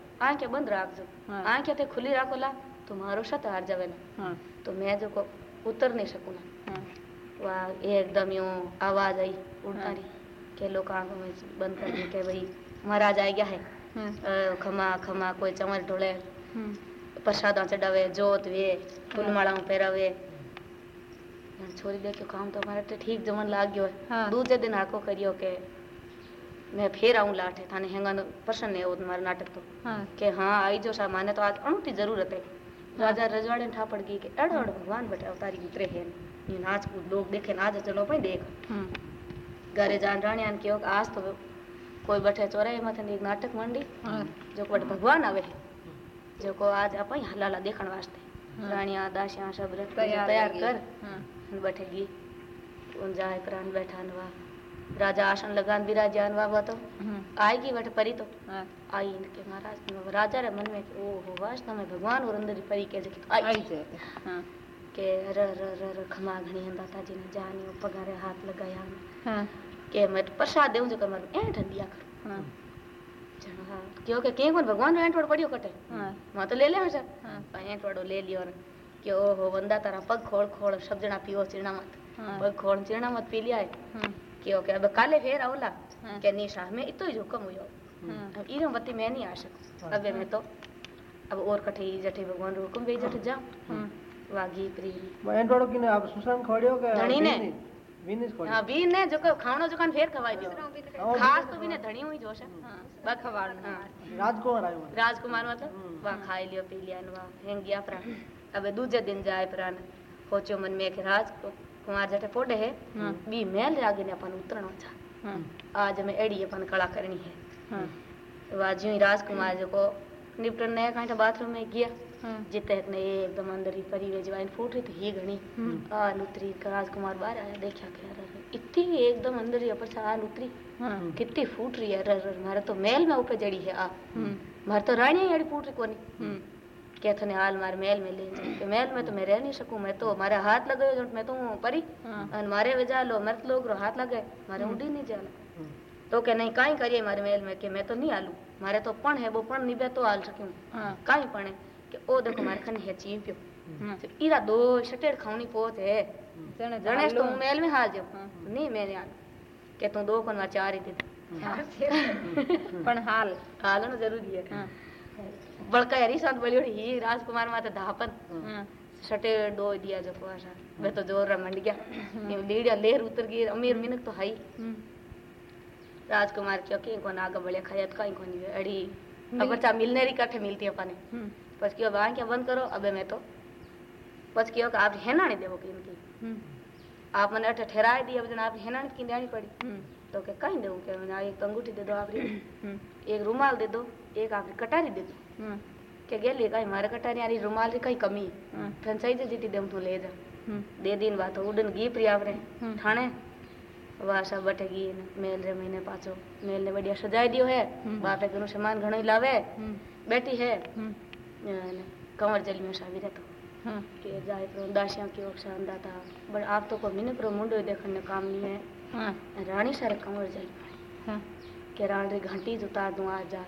बंद राख जो थे हाँ। खुली राखो ला तो तुम्हारो हार जावे ना। हाँ। तो मैं जो को उतर नहीं ना। हाँ। एकदम यूँ आवाज़ आई उड़ता रही हाँ। के लोग में बंद कर के भाई महाराज आ गया है। खमा खमा कोई चंवर ढोले। प्रसाद चढ़ावे जोत वे फूलमालाओं पहरावे छोरी देखियो काम तो हमारे तो ठीक जमन लाग गयो है हाँ। दूजे दिन हाको करियो के मैं फेर आऊं लाठे थाने हेंगा प्रसन्न है वो तुम्हारा नाटक तो हाँ કે હા આવી જો સા માને તો આજ અણુટી જરૂરત હે રાજા રજવાડે ઠા પડ ગઈ કે અડ અડ ભગવાન બેટા અવતારી ઉતરે હે ये नाच कूद लोग देखे ना आज चलो भाई देख हाँ घरे जान राणिया ने कहो कि आज तो कोई बैठे चौराहे माथे एक नाटक मंडी हाँ जो को वटि भगवान आवे जो को आज अपन हलाला देखण वास्ते हाँ। राणिया दासिया सब रख तैयार तैयार लगी। कर बैठेगी। उन जाए प्राण बैठा नवा राजा आसन लगान भी राजा हुआ हुआ तो। हम्म। आएगी बट परी तो? हाँ। आई इनके महाराज तो राजा रे मन में ओ हो वास तो मैं भगवान और अंदर परी के तो आई। हाँ। के र र र र खमा घणी ता जी ने जानी पगारे हाथ लगाया हाँ। के मैं तो प्रसाद देऊ जो कर कमर ए ठंडिया करो। हाँ।, हाँ। क्यों के के कौन भगवान रे एंट पड़ियो कटे। हाँ। मैं तो ले ले हाँ। एंट ले लियो કે ઓહો વંદા તારા પગ ખોળ ખોળ सब जना पियो चीणा मत हाँ पग खोड़ चीणा मत पी लिया है हाँ કે ઓકે अब काले फेर आवला हाँ કે निशा में इतो ही हुकम हुयो अब इरो बत्ती मैं नहीं आ सकूं अब मैं तो अब और कठे ई जठे भगवान रो हुकुम बे जठे जा वागी प्री एंड्रोडो किने आप सुसान खड़ियो के धणी ने। विनिस खड़ियो हां बी ने जो खाणो जो कान फेर खवाई दियो खास तो भी ने धणी हुई जोश बा खवाड़ हां राजकुमार आयो राजकुमार मतलब वाह खाई लियो पी लिया न वाह हेंग दिन जाए प्रा न सोचो मन में कि राज कुमार जटे पोडे है बी मेल आगे ने अपन उतरणो था आज हमें एड़ी अपन कला करनी है वाह ज्यों ही राजकुमार जो को निपटन ने कांठा बाथरूम में गया जिते ने एकदम अंदर ही परी वे जवाइन फूट रही तो ही घणी आ लुतरी का राजकुमार बाहर आया देखा के अरे इतनी एकदम अंदर ही अपर आ लुतरी कितनी फूट रही है अरे अरे मारे तो मेल में ऊपर जड़ी है आ मारे तो रानी अड़ी फूट रही कोनी के थने हाल मारे मेल में ले जाए के मेल में तो मैं रह नहीं सकूं मैं तो मारे हाथ लगे जो मैं तो परी और मारे वजा लो मर्द लोग रो हाथ लगे मारे उड़ी नहीं जाला तो के नहीं काई करिए मारे मेल में के मैं तो नहीं आलू मारे तो पण है वो पण निभे तो हाल सक्यूं काई पण है કે ઓ દેખો મારે ખની હે ચીપ્યો તો ઈરા દો શટેડ ખાવણી પોત હે ગણેશ તો હું મેલ में हाल जो नहीं मैंने आल के तू दो कोन चार ही दे પણ હાલ हाल ना जरूरी है बड़का हरीशांत बोलियो ही राजकुमार माता धापन। हाँ। हाँ, सटे डो दिया जो कुआसा मैं तो ज़ोर रहा मंड गया। हाँ। लीडिया लेर उतर गई अमीर मिनक तो हाई राजकुमार क्यों के को नाग बलिया खाया तो कहीं को नहीं। अड़ी अब चा मिलने री कट्ठे मिलती अपन ने बस क्यों बा क्या बंद करो? अबे मैं तो। पच क्यों आप है ना नहीं देवो इनकी? आप मैंने अठे ठहराए दी अब आप है ना की देनी पड़ी। तो के कहीं दे क्या एक तो अंगूठी दे दो आप एक रुमाल दे दो एक आप कटारी दे दो। के गेली कहीं मारे कटारी यारी रुमाल री कहीं कमी फिर सही से जीती देम तू ले जा दे दिन बात उड़न गी प्री आपरे ठाणे वाह सब बटे ने मेल रे महीने पाछो मेल ने बढ़िया सजाई दियो है बाप रे घणो सामान घणो ही लावे बैठी है कंवर जल में सावी रहतो के जाए तो दासियाँ की अंदा था बट आप तो को मिने प्रो मुंडो देखने ने काम नहीं है रानी सारे कंवर जल के रानी री घंटी जुता दूँ आज जा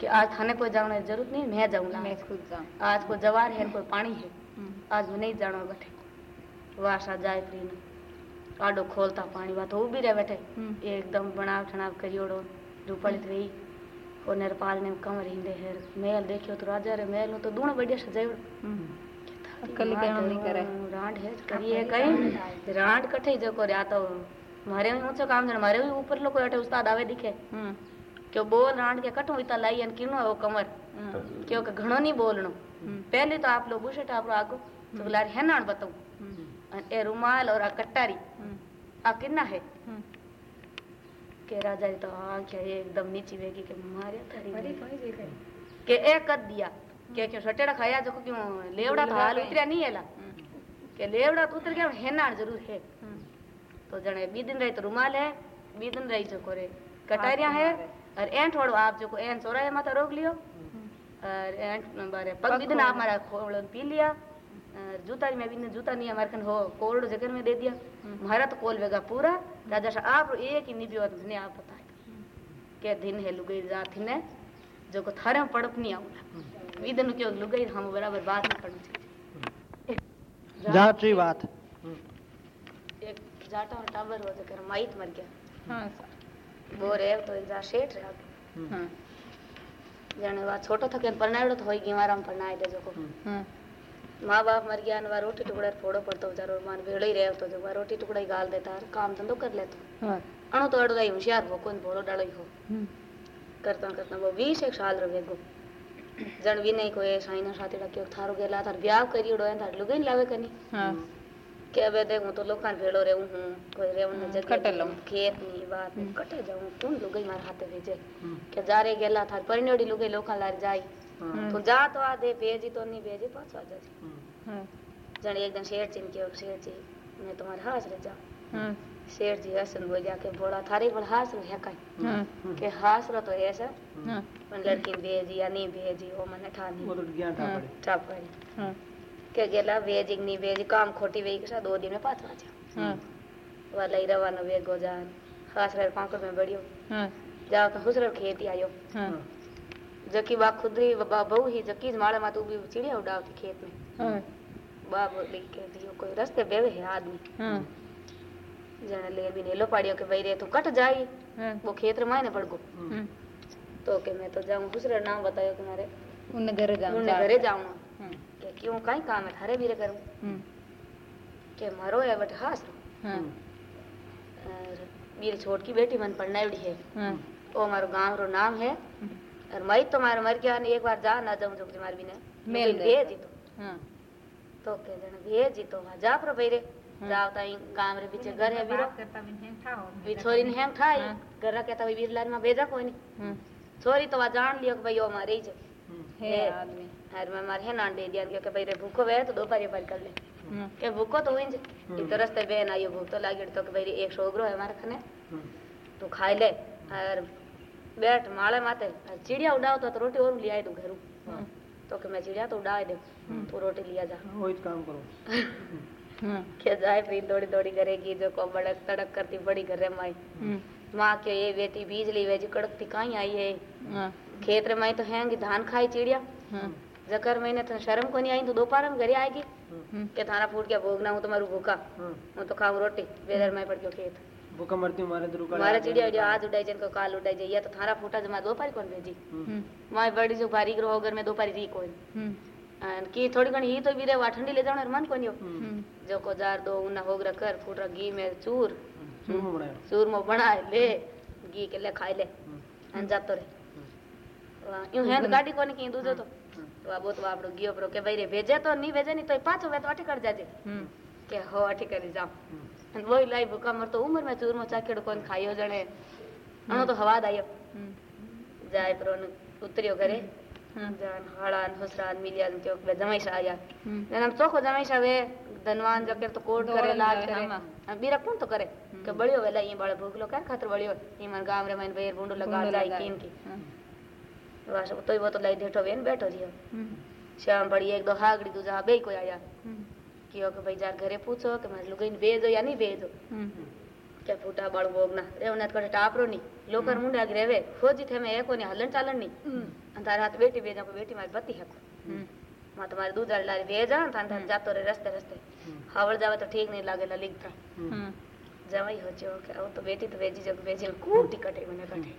कि आज थाने कोई जाने की ज़रूरत नहीं मैं जाऊँगा। मैं खुद जाऊँ। आज कोई जवार है कोई पानी है आज मैं नहीं जाना बैठे। वासा जाए फ्री ने आडो खोलता पानी वा तो उभी रहे बैठे। एकदम बनाव ठनाव करियोड़ो रूपलित रही और नेरपाल ने कमर हिंदे है। मेल देखियो तो राजा रे मेल तो दूण बढ़िया सजायो अकल कहणो नहीं करे। रांड है करिए कहीं। रांड कठे जको रे आ तो मारे भी ऊंचो काम जण मारे भी ऊपर लोग अटे उस्ताद आवे दिखे। क्यों बोल रांड के कठो इता लाई अन किनो है वो कमर क्यों के घणो नहीं बोलनो पहले तो आप लोग बुशट आप आगो तो बुलारी है नान बताऊँ ए रुमाल और आ कट्टारी आ किन्ना है के राजा तो आँखें एकदम नीची वेगी के मारे थारी के एक कर दिया के क्यों सटेड़ा खाया जो क्यों लेवड़ा तो हाल उतरिया नहीं हैला के लेवड़ा तो उतर गया हेनाण ज़रूर है तो जने बी दिन रही तो रुमाल है बी दिन रही जो कोरे कटारिया है और एंट छोड़ो आप जो को एन सोरा माथा रोक लियो। और एंट बारे पग भी दिन आप मारा खोल पी लिया। और जूता में भी जूता नहीं हमारे कन हो कोरडो जगह में दे दिया। मारा तो कोल वेगा पूरा। राजा सा आप एक ही निभियो तो धने आप बताए के दिन है लुगई जात ने जो को थारे में पड़प नहीं आऊला विदन क्यों लुगई हम बराबर बात नहीं करनी चाहिए जाची बात। एक जाटा और टाबर हो जकर माइट मर गया। हाँ वो तो सेठ रहा हाँ जाने वा छोटो थके परनाड़ो तो होई गिवारा में परनाए दे जो को हाँ माँ बाप मर गया वा रोटी टुकड़ा फोड़ो पड़तो बेचारो मान भेड़ो ही रहे तो जो रोटी टुकड़ा ही गाल देता काम धंधो कर लेतो हाँ अणो तो अड़ो होशियार हो कोई भोड़ो डालो ही हो करता करता वो बीस एक साल रो वेगो जण विनय को ए साइना साथी डक्यो थारो गेला थार ब्याह करियोड़ो है थार लुगाई लावे कनी हाँ के अबे देखूँ तो लोकान भेड़ो रे हूँ कोई रे उन जगह। खेत नी बात कटे जाऊँ कौन लुगाई मार हाथे भेजे के जारे गेला थार परिणोड़ी लुगाई लार जाई तो जा तो आ दे भेजी तो नहीं भेजी पाछो आ हाँ जण एक दिन शेर चिन के शेर जी मैं तुम्हारे हाथ रे जा हाँ शेर जी हसन बोलिया के भोला थारी पण हास रो है काई हाँ के हास रो तो ऐसा हाँ पण लड़की भेजी तो जकी बा खुदरी बहु ही जकी मात उभी चिड़िया उड़ावती खेत में। हाँ। बा बोली के दियो कोई रस्ते बेवे है आदमी। हाँ। जने ले भी नेलो पाड़ियो के भाई रे तू कट जाई। हाँ। वो खेत रे मायने पड़ गो तो के मैं तो जाऊँ दूसरा नाम बतायो कि मारे। उन घरे जाऊँ उन्हें घरे जाऊँ। કે ક્યું કાંઈ કામ હે થારે બીરે કરું हम्म, કે મારો है बट हास हाँ, और मेरी छोटकी बेटी मन पढ़नावड़ी है हाँ, वो मारो गांव रो नाम है और मैं तो मारे मर गया ने एक बार जा ना जाऊं जो मार भी ने मेल दे। भेज ही तो हाँ, तो के जण भेज ही तो वहाँ जा प्रो भैरे जाव ताई गांव रे पीछे घर है बीरो वी छोरी ने हेम ठाई हाँ। घर रा कहता वी बीरलाल में भेजा कोई नहीं हाँ, छोरी तो वहाँ जान लियो कि भाई वो हमारी ही तो तो तो चिड़िया उड़ाओ तो, रोटी और लिया तू घर। तो मैं चिड़िया तो उड़ा दे तू रोटी लिया जा। हम्म। जाए फिर दौड़ी दौड़ी करेगी जो को बड़क तड़क करती बड़ी घर माई। माँ के ये बेटी बीज ली वे जी कड़कती कहीं आई है। खेत में तो हैंगी धान खाई चिड़िया? हम्म। जकर मैंने तो शर्म को नहीं आई तो दोपहर में घरे आएगी हम्म। के थाना फूट गया भोगना हूँ तुम्हारू तो भूखा। हम्म। हूँ तो खाऊ रोटी बेदर में पड़ गयो खेत। भूखा मरती हूँ मारे तो दुरुका चिड़िया जो आज उड़ाई काल उड़ाई तो थारा फूटा जो दोपहर कौन भेजी। बड़ी जो भारी ग्रह दोपहर कोई की थोड़ी ही तो भी रे ठंडी ले मन जो को जार दो फूट घी में चूर। ले घी के ले खाई ले। यूँ हेंड गाड़ी कोनी की दूजो तो तो आ बोतो आपड़ो गियो परो के भाई रे भेजे तो नहीं भेजे नहीं तो पाछो वे तो अठी कर जाजे के हो अठी करी जाओ अन वो इलाई भूखा मर तो उमर में चूर में चाकेड़ो कोन खायो जणे अनो तो हवाद आयो जाय परो ने उतरियो घरे जान हाड़ान हसरान मिलिया तो के जमाईशा आया ने हम चोखो जमाईशा वे धनवान जकर तो कोड करे लाज करे बीरा कौन तो करे के बळियो वेला ई बाळ भूखलो कर खातर बळियो ई मन गाम रे मन बेर बुंडो लगा जाय कीन તોય વતો લઈ દેઠો બેન બેઠો રહ્યો શ્યામ ભાઈ એક દો હાગડી દુજા હા બે કોઈ આયા કયો કે ભાઈ જાર ઘરે પૂછો કે મારે લુગઈને ભેજો યા નહીં ભેજો કે ફૂટા બળ ભોગ ના રેવનાથ કરે ટાપરો નહીં લોકર મુંડા રેવે ખોજી થેમે એ કોને હલન ચાલન નહીં અને તારા હાથ બેટી ભેજા બેટી મારી બતી હકો માં તમારે દૂધ લારી ભેજા તાન તાન જાતો રે રસ્તે રસ્તે હવળ જાવે તો ઠીક નહીં લાગે લલિક થા જવાઈ હોજો કે આવું તો બેટી તો વેજી જગ વેજી કૂટી કટે મને કટે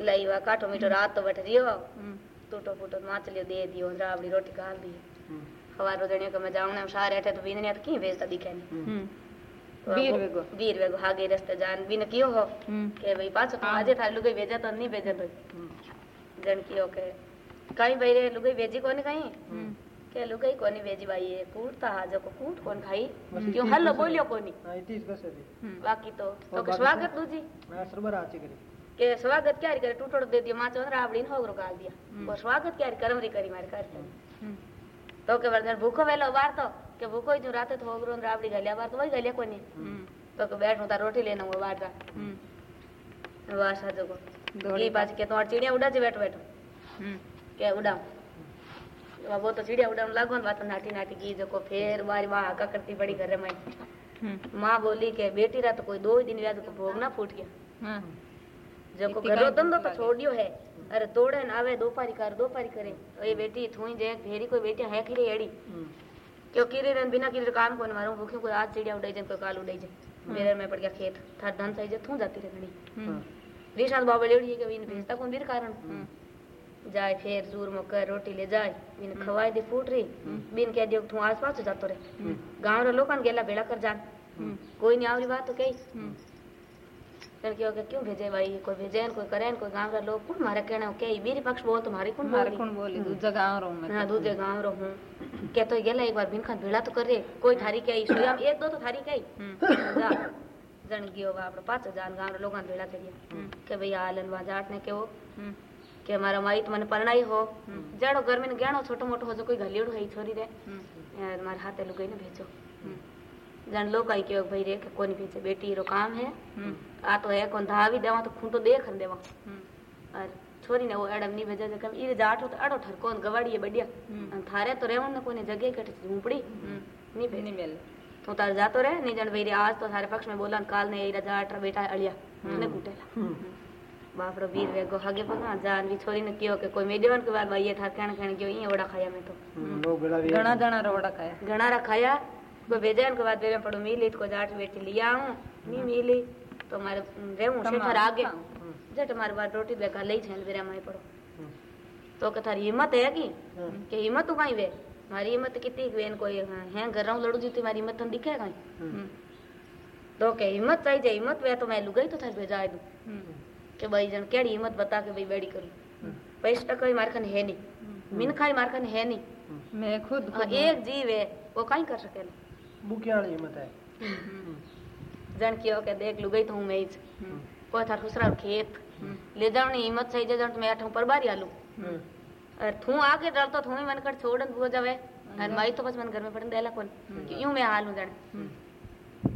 लईवा काठो मीठो रात तो बैठ रही रियो टूटो फूटो माच लियो दे दियो रावड़ी रोटी खा दी हवा रोजने देने को मैं जाऊँ सारे अठे तो बीने तो की भेजता दिखे नहीं वीर वेगो वीर वेगो आगे रास्ते जान बीन कियो हो के भाई पाछो आजे थारे लुगाई भेजा तो नहीं भेजा तो जन कियो के कहीं भाई रे लुगाई भेजी कोनी कहीं के लुगाई कोनी भेजी भाई ये कूटता हाजो को कूट कोन खाई क्यों हल्लो बोलियो कोनी बाकी तो तो स्वागत दूजी मैं सरबरा आची करी કે સ્વાગત ક્યારે કરે ટૂટોડો દે દિયો માચો રાવડી ને હોગરો ગાલ દિયા હમ. ઓ સ્વાગત ક્યારે કરમરી કરી મારે કરતે हम्म, તો કે વર્ધન ભૂખો વેલો વાર તો કે ભૂખો જો રાતે તો હોગરો ને રાવડી ગાલ્યા વાર તો વઈ ગાલ્યા કોની हम्म, તો કે બેઠ હું તાર રોટી લઈને હું વાર જા हम्म, વાહ સાજો કો દોડી ઈ પાછી કે તો ચીડિયા ઉડાજે બેઠો બેઠો हम्म, કે ઉડાવ એમાં બહુ તો ચીડિયા ઉડાવ લાગો ને વાત નાટી નાટી કી જો કો ફેર બારી વાહ હાકા કરતી પડી ઘરે માં हम्म, माँ बोली के बेटी रात कोई दो ही दिन व्याज को भोग ना फूट गया जो को इतनी घरो धंधो तो छोड़ियो है अरे तोड़े न आवे दो पारी कर दो पारी करे ये बेटी थुई जे भेरी कोई बेटी है एड़ी क्यों किरे रन बिना किरे काम कोन मारू भूखे कोई आज चिड़िया उड़ाई जन कोई काल उड़ाई जे मेरे में पड़ गया खेत था धन सही जे थू जाती रे हम्म, बाबा लेड़ी के बिन भेजता कौन बीर कारण जाए फिर दूर में कर रोटी ले जाए बिन खवाई दे फूट रही बिन कह दियो तू आस पास जातो रे गाँव रे लोगन गेला भेड़ा कर जान कोई नहीं आवरी बात तो कही लड़कियों के क्यों भेजे भाई कोई भेजे न, कोई करे न, कोई गाँव का लोग कौन मारे कहना के मेरी पक्ष बोल तुम्हारी कौन मारे बोली कौन बोली दूजा गाँव रहूँ मैं हाँ दूजे गाँव रो हूँ के तो गेला एक बार बिनखान भेड़ा तो कर रे कोई थारी कही सुयाम एक दो तो थारी कही हम्म, जा जण गयो आपड़ो पाछो जान गाँव रो लोगान भेड़ा करिया के भई आलन वा जाट ने हम्म, के मारा माई तो मने परणाई हो। जड़ो घर में गेणो छोटो मोटो हो जो कोई घलियोड़ो है छोरी रे यार मारे हाथे लुगाई ने भेजो जण लोग कहीं के भाई रे के कोनी भेजे बेटी रो काम है आ तो है कौन धावी देवा तो खूंटो देख न देवा और छोरी ने वो एडम नहीं भेजा जे कम ई जाटो तो अड़ो ठरको न गवाड़ी बढ़िया हम्म, थारे तो रेवण ने कोने जगह कटे झूंपड़ी नहीं भेज नहीं मिले तो तार जातो रे नहीं जन भाई रे आज तो थारे पक्ष में बोला काल ने ई जाट रा बेटा अलिया ने गुटेला बापरो वीर वेगो हगे पगा जान भी छोरी ने कियो के कोई मेडिवन के बाद भाई ये था कहण कहण गयो ई ओड़ा खाया में तो भी घना रोड़ा खाया घना रा खाया को भेजा उनके बाद मेरे पड़ो मिली तो जाट बेटी लिया आऊँ हाँ। नहीं मिली तो मारे रेहू से ठहर आगे। हाँ, हाँ। जट हमारे बाद रोटी बेका ले छल मेरे माई पड़ो। तो कह थारी हिम्मत है कि? के हिम्मत उगाई वे? मारी हिम्मत कितनी वे कोई है घर रहूँ लड़ू जीती मारी हिम्मत हम दिखे कहीं हम्म। तो के हिम्मत चाहिए हिम्मत वे तो मैं लुगाई तो थारी भेजा आई के भाई जन केड़ी हिम्मत बता के भाई बेड़ी करूँ? पैसा कोई मारखन है नहीं मिनखा मारखन है नहीं मैं खुद एक जीव है वो कहीं कर सके ना है तो हूँ ही तो और थू आगे डरतो थू ही मन कर छोड़न हो जावे और माई तो बस मन घर में पड़न देला कोन यूँ मैं हालू जाने हम्म,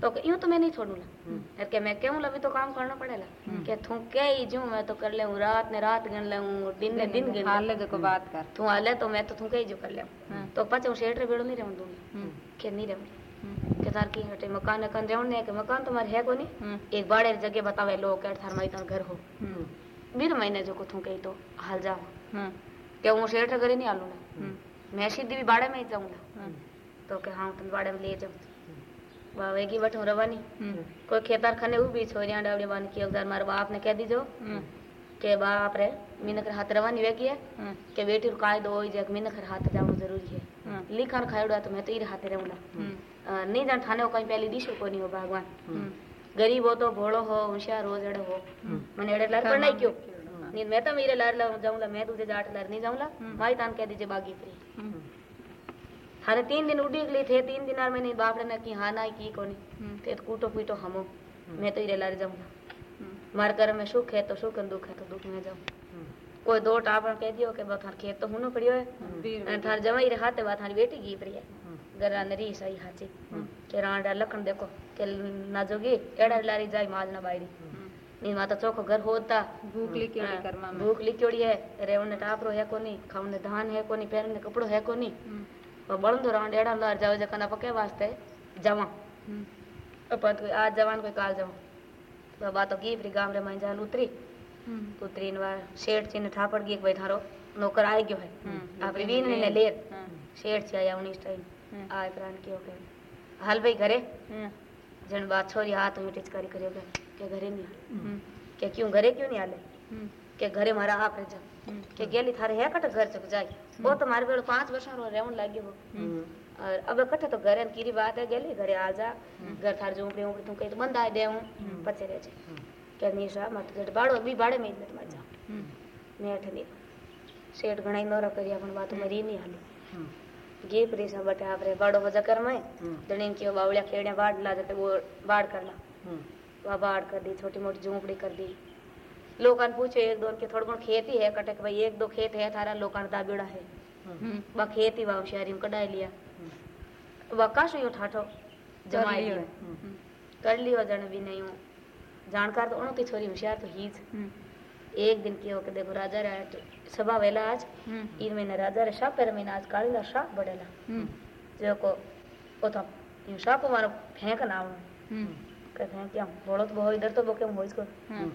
तो कि यूँ तो मैं नहीं और के मैं लभी तो काम करना पड़ेगा के थू के ही जूं मैं तो कर ले रात ने रात गिन ले दिन ने दिन गिन हाल देखो बात कर तू हाले तो मैं तो थू के ही जो कर ले हाँ। तो पाछे हूँ शेठ रे बेड़ो नहीं रहूँ दूँगी के नहीं रहूँ के तार की हटे मकान अकान रहने है के मकान तुम्हारे है कोनी हम्म, एक बाड़े री जगह बतावे लो के थार माई तार घर हो। हम्म, बीर महीने जो को थू कही तो हाल जाओ। हम्म, के हूँ शेठ घरे नहीं आलू ना। हम्म, मैं सीधी भी बाड़े में ही जाऊँगा। हम्म, तो के हाँ तुम बाड़े में ले जाओ। वेगी बठू रवानी। हम्म, कोई खेतर खने वो भी छोरियाँ डावड़ी बान की अवजार मारे बाप ने कह दीजो हम्म, के बाप रे मीनक रे हाथ रवानी वेगी है। हम्म, के बेटी रो कायदो होई जे मीनक रे हाथ जाऊँ ज़रूरी है। हम्म, लिखन खायड़ा तो मैं तो इरे हाथे रहूँगा। हम्म, अ, नहीं जान थाने कहीं पहली दिशो को नहीं हो भगवान गरीब हो तो भोड़ो हो होशियार हो जड़ो हो मैंने एड़े लार पर नहीं क्यों हाँ। नहीं मैं तो मेरे लार ला जाऊँगा मैं तुझे जाट लार नहीं जाऊँगा। माई तान कह दीजिए बागी फ्री थाने तीन दिन उड़ी गई थे तीन दिन और मैंने बाप ने की हाँ ना की कोनी ते कूटो पीटो हमो मैं तो इरे लार जाऊँगा मार कर में सुख है तो सुख और दुख है तो दुख में जाऊँ कोई दो टापण कह दियो के थार खेत तो हुनो पड़ियो है थार जवाई रे हाथे बा थारी बेटी गी पड़ी है गरा नरी सही हाची हम्म। के रांडा लखन देखो के ना जोगी एड़ा लारी जाय माल ना बायरी हम्म। नी माता चोखो घर होता। भूख लिक्योड़ी हाँ, करमा भूख लिक्योड़ी है। रेवण टापरो है कोनी खावने धान है कोनी पहरने कपड़ो है कोनी। हम्म। पर बड़ंदो रांड एड़ा लार जावे जकना पके वास्ते जावा। अपन कोई आज जवान कोई काल जावा। तो बात तो की फ्री गाँव रे मैं जान उतरी। तो उतरी ने शेठ जी ने ठापड़ गई भाई थारो नौकर आ गयो है। आपरी वीन ने लेर। शेठ जी आया उन्हीं टाइम। આયા ઉણીસ ટાઈમ હમ. આ પ્રાણ કયો કે હાલ ભાઈ ઘરે हम्म, જણ બાત છોરી હાથ में टिचकारी કર્યો કે કે ઘરે નહીં હાલે हम्म, કે क्यों घरे क्यों नहीं हाले हम्म, કે ઘરે મારા आप रह जा हम्म, કે गेली थारे है कट घर चक जाए वो तो मारे बेड़ो पांच वर्ष रो रेवन लाग्यो हो हम्म, और अब कटे तो घरे न कीरी बात है गेली घरे आ जा घर थार झोंपड़ी ऊपड़ी तू कहीं तो बंद आए दे हूं पचे रह जा કે નિશા મત જેટ બાળો બી બાળે મેં જ મત જા हम्म, મેં ઠની શેઠ ઘણા નોરા કર્યા પણ વાત મરી નહીં હાલી गे प्रेसा बटे आपरे बाड़ो वजह कर मैं हम्म, दणीन कियो बावड़िया खेड़े बाड़ ला जाते वो बाड़ कर ला वह बाड़ कर दी छोटी मोटी झोंपड़ी कर दी लोकान पूछो एक दो के थोड़ा बहुत खेती है कटे के भाई एक दो खेत है थारा लोकान दाबेड़ा है हम्म, वह खेती वह होशियारी में कढ़ाई लिया वह काशो यो ठाठो जमाई लियो है। कर लियो जन भी नहीं हूँ जानकार तो उनो की छोरी होशियार तो ही ज। हम्म, एक दिन के देखो राजा रे आज सभा वेला आज। हम्म, इन महीने राजा रे शाप पर महीना आज कालीला शाप बड़ेला। हम्म, जेको ओथो इन शाप मारो फेंक ना आवो हम्म, के फेंक क्या बोलो तो बहुत इधर तो बोके होइस को। हम्म,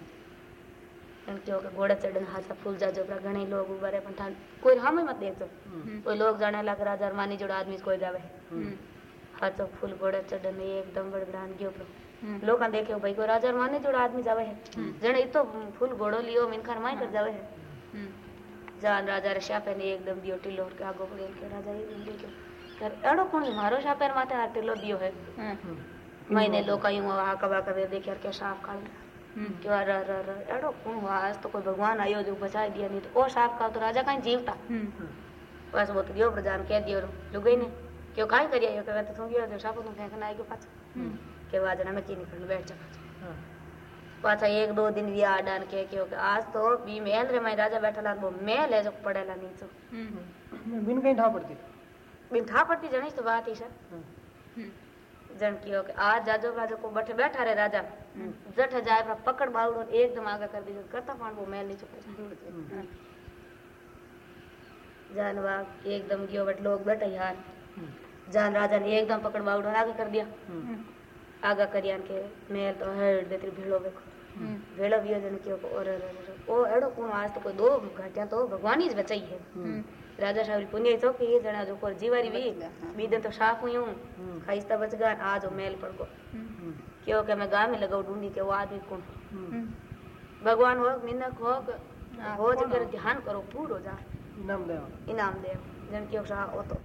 एम क्यों के घोड़े चढ़न हाथ फूल जा जोबरा घणे लोग उबारे पण था कोई हामे मत देखो हम्म, कोई लोग जाने लग राजा मानी जोड़ा आदमी कोई जावे। हम्म, हाथ फूल घोड़े चढ़न एकदम बड़बड़ान गयो हम्म, लोग देखे भाई कोई राजा माने जोड़ा आदमी जावे है। हम्म। जने इ तो फूल घोड़ो लियो मिनखार माई कर जावे है। हम्म, जान राजा रे शापे ने एकदम दियो टिलो के आगो पड़े के राजा एकदम दियो कर एड़ो कोण मारो शापेर माथे आ टिलो दियो है। हम्म, मैंने लोग यूँ आ कबा कबे देख के साफ़ काल हम्म, कि अरे अरे अरे कोण हुआ? आज तो कोई भगवान आयो जो बचा दिया नहीं तो। ओ साफ़ का तो राजा कहीं जीवता। हम्म, बस वो तो दियो प्रधान कह दियो लुगई ने। क्यों काई करिया यो गयो साफ़ फेंकना आई गयो पाछ। हम्म, के वाजना में की निकल बैठ जा। पाछा हाँ, एक दो दिन भी आडान के क्यों कि आज तो बी महल रे मैं राजा बैठा वो महल है जो पड़ेला नहीं तो हम्म, बिन कहीं ठा पड़ती? बिन था पड़ती जनी तो बात ही सर हाँ, हम्म, जन कियो कि आज जाजो राजा को बैठे बैठा रे राजा। जठ जाए पर पकड़ बावड़ो ने एकदम आगे कर दीजिए करता पान वो महल नीचे पहुँचा जान एकदम गयो बट लोग बैठे यार। हम्म, जान राजा ने एकदम पकड़ बावड़ो ने आगे कर दिया। आगा करियान के महल तो हेड देती भेड़ो देखो हम्म, भेड़ो भी जन को और ओ एड़ो कोण आज तो कोई दो घाटियाँ तो भगवान ही बचाई है हम्म, राजा साहब पुण्य तो कि ये जना जो को जीवारी भी गया, हाँ। बीदन तो साफ़ हुई हूँ। हम्म, खाइस्ता बच गया आज वो महल पड़ गो। हम्म, क्यों कि मैं गाँव में लगाऊ ढूंढी के वो आदमी कौन? भगवान हो मिनक हो हाँ, हो जो कर ध्यान करो पूरो जा। इनाम देवा इनाम दे। जन के वो तो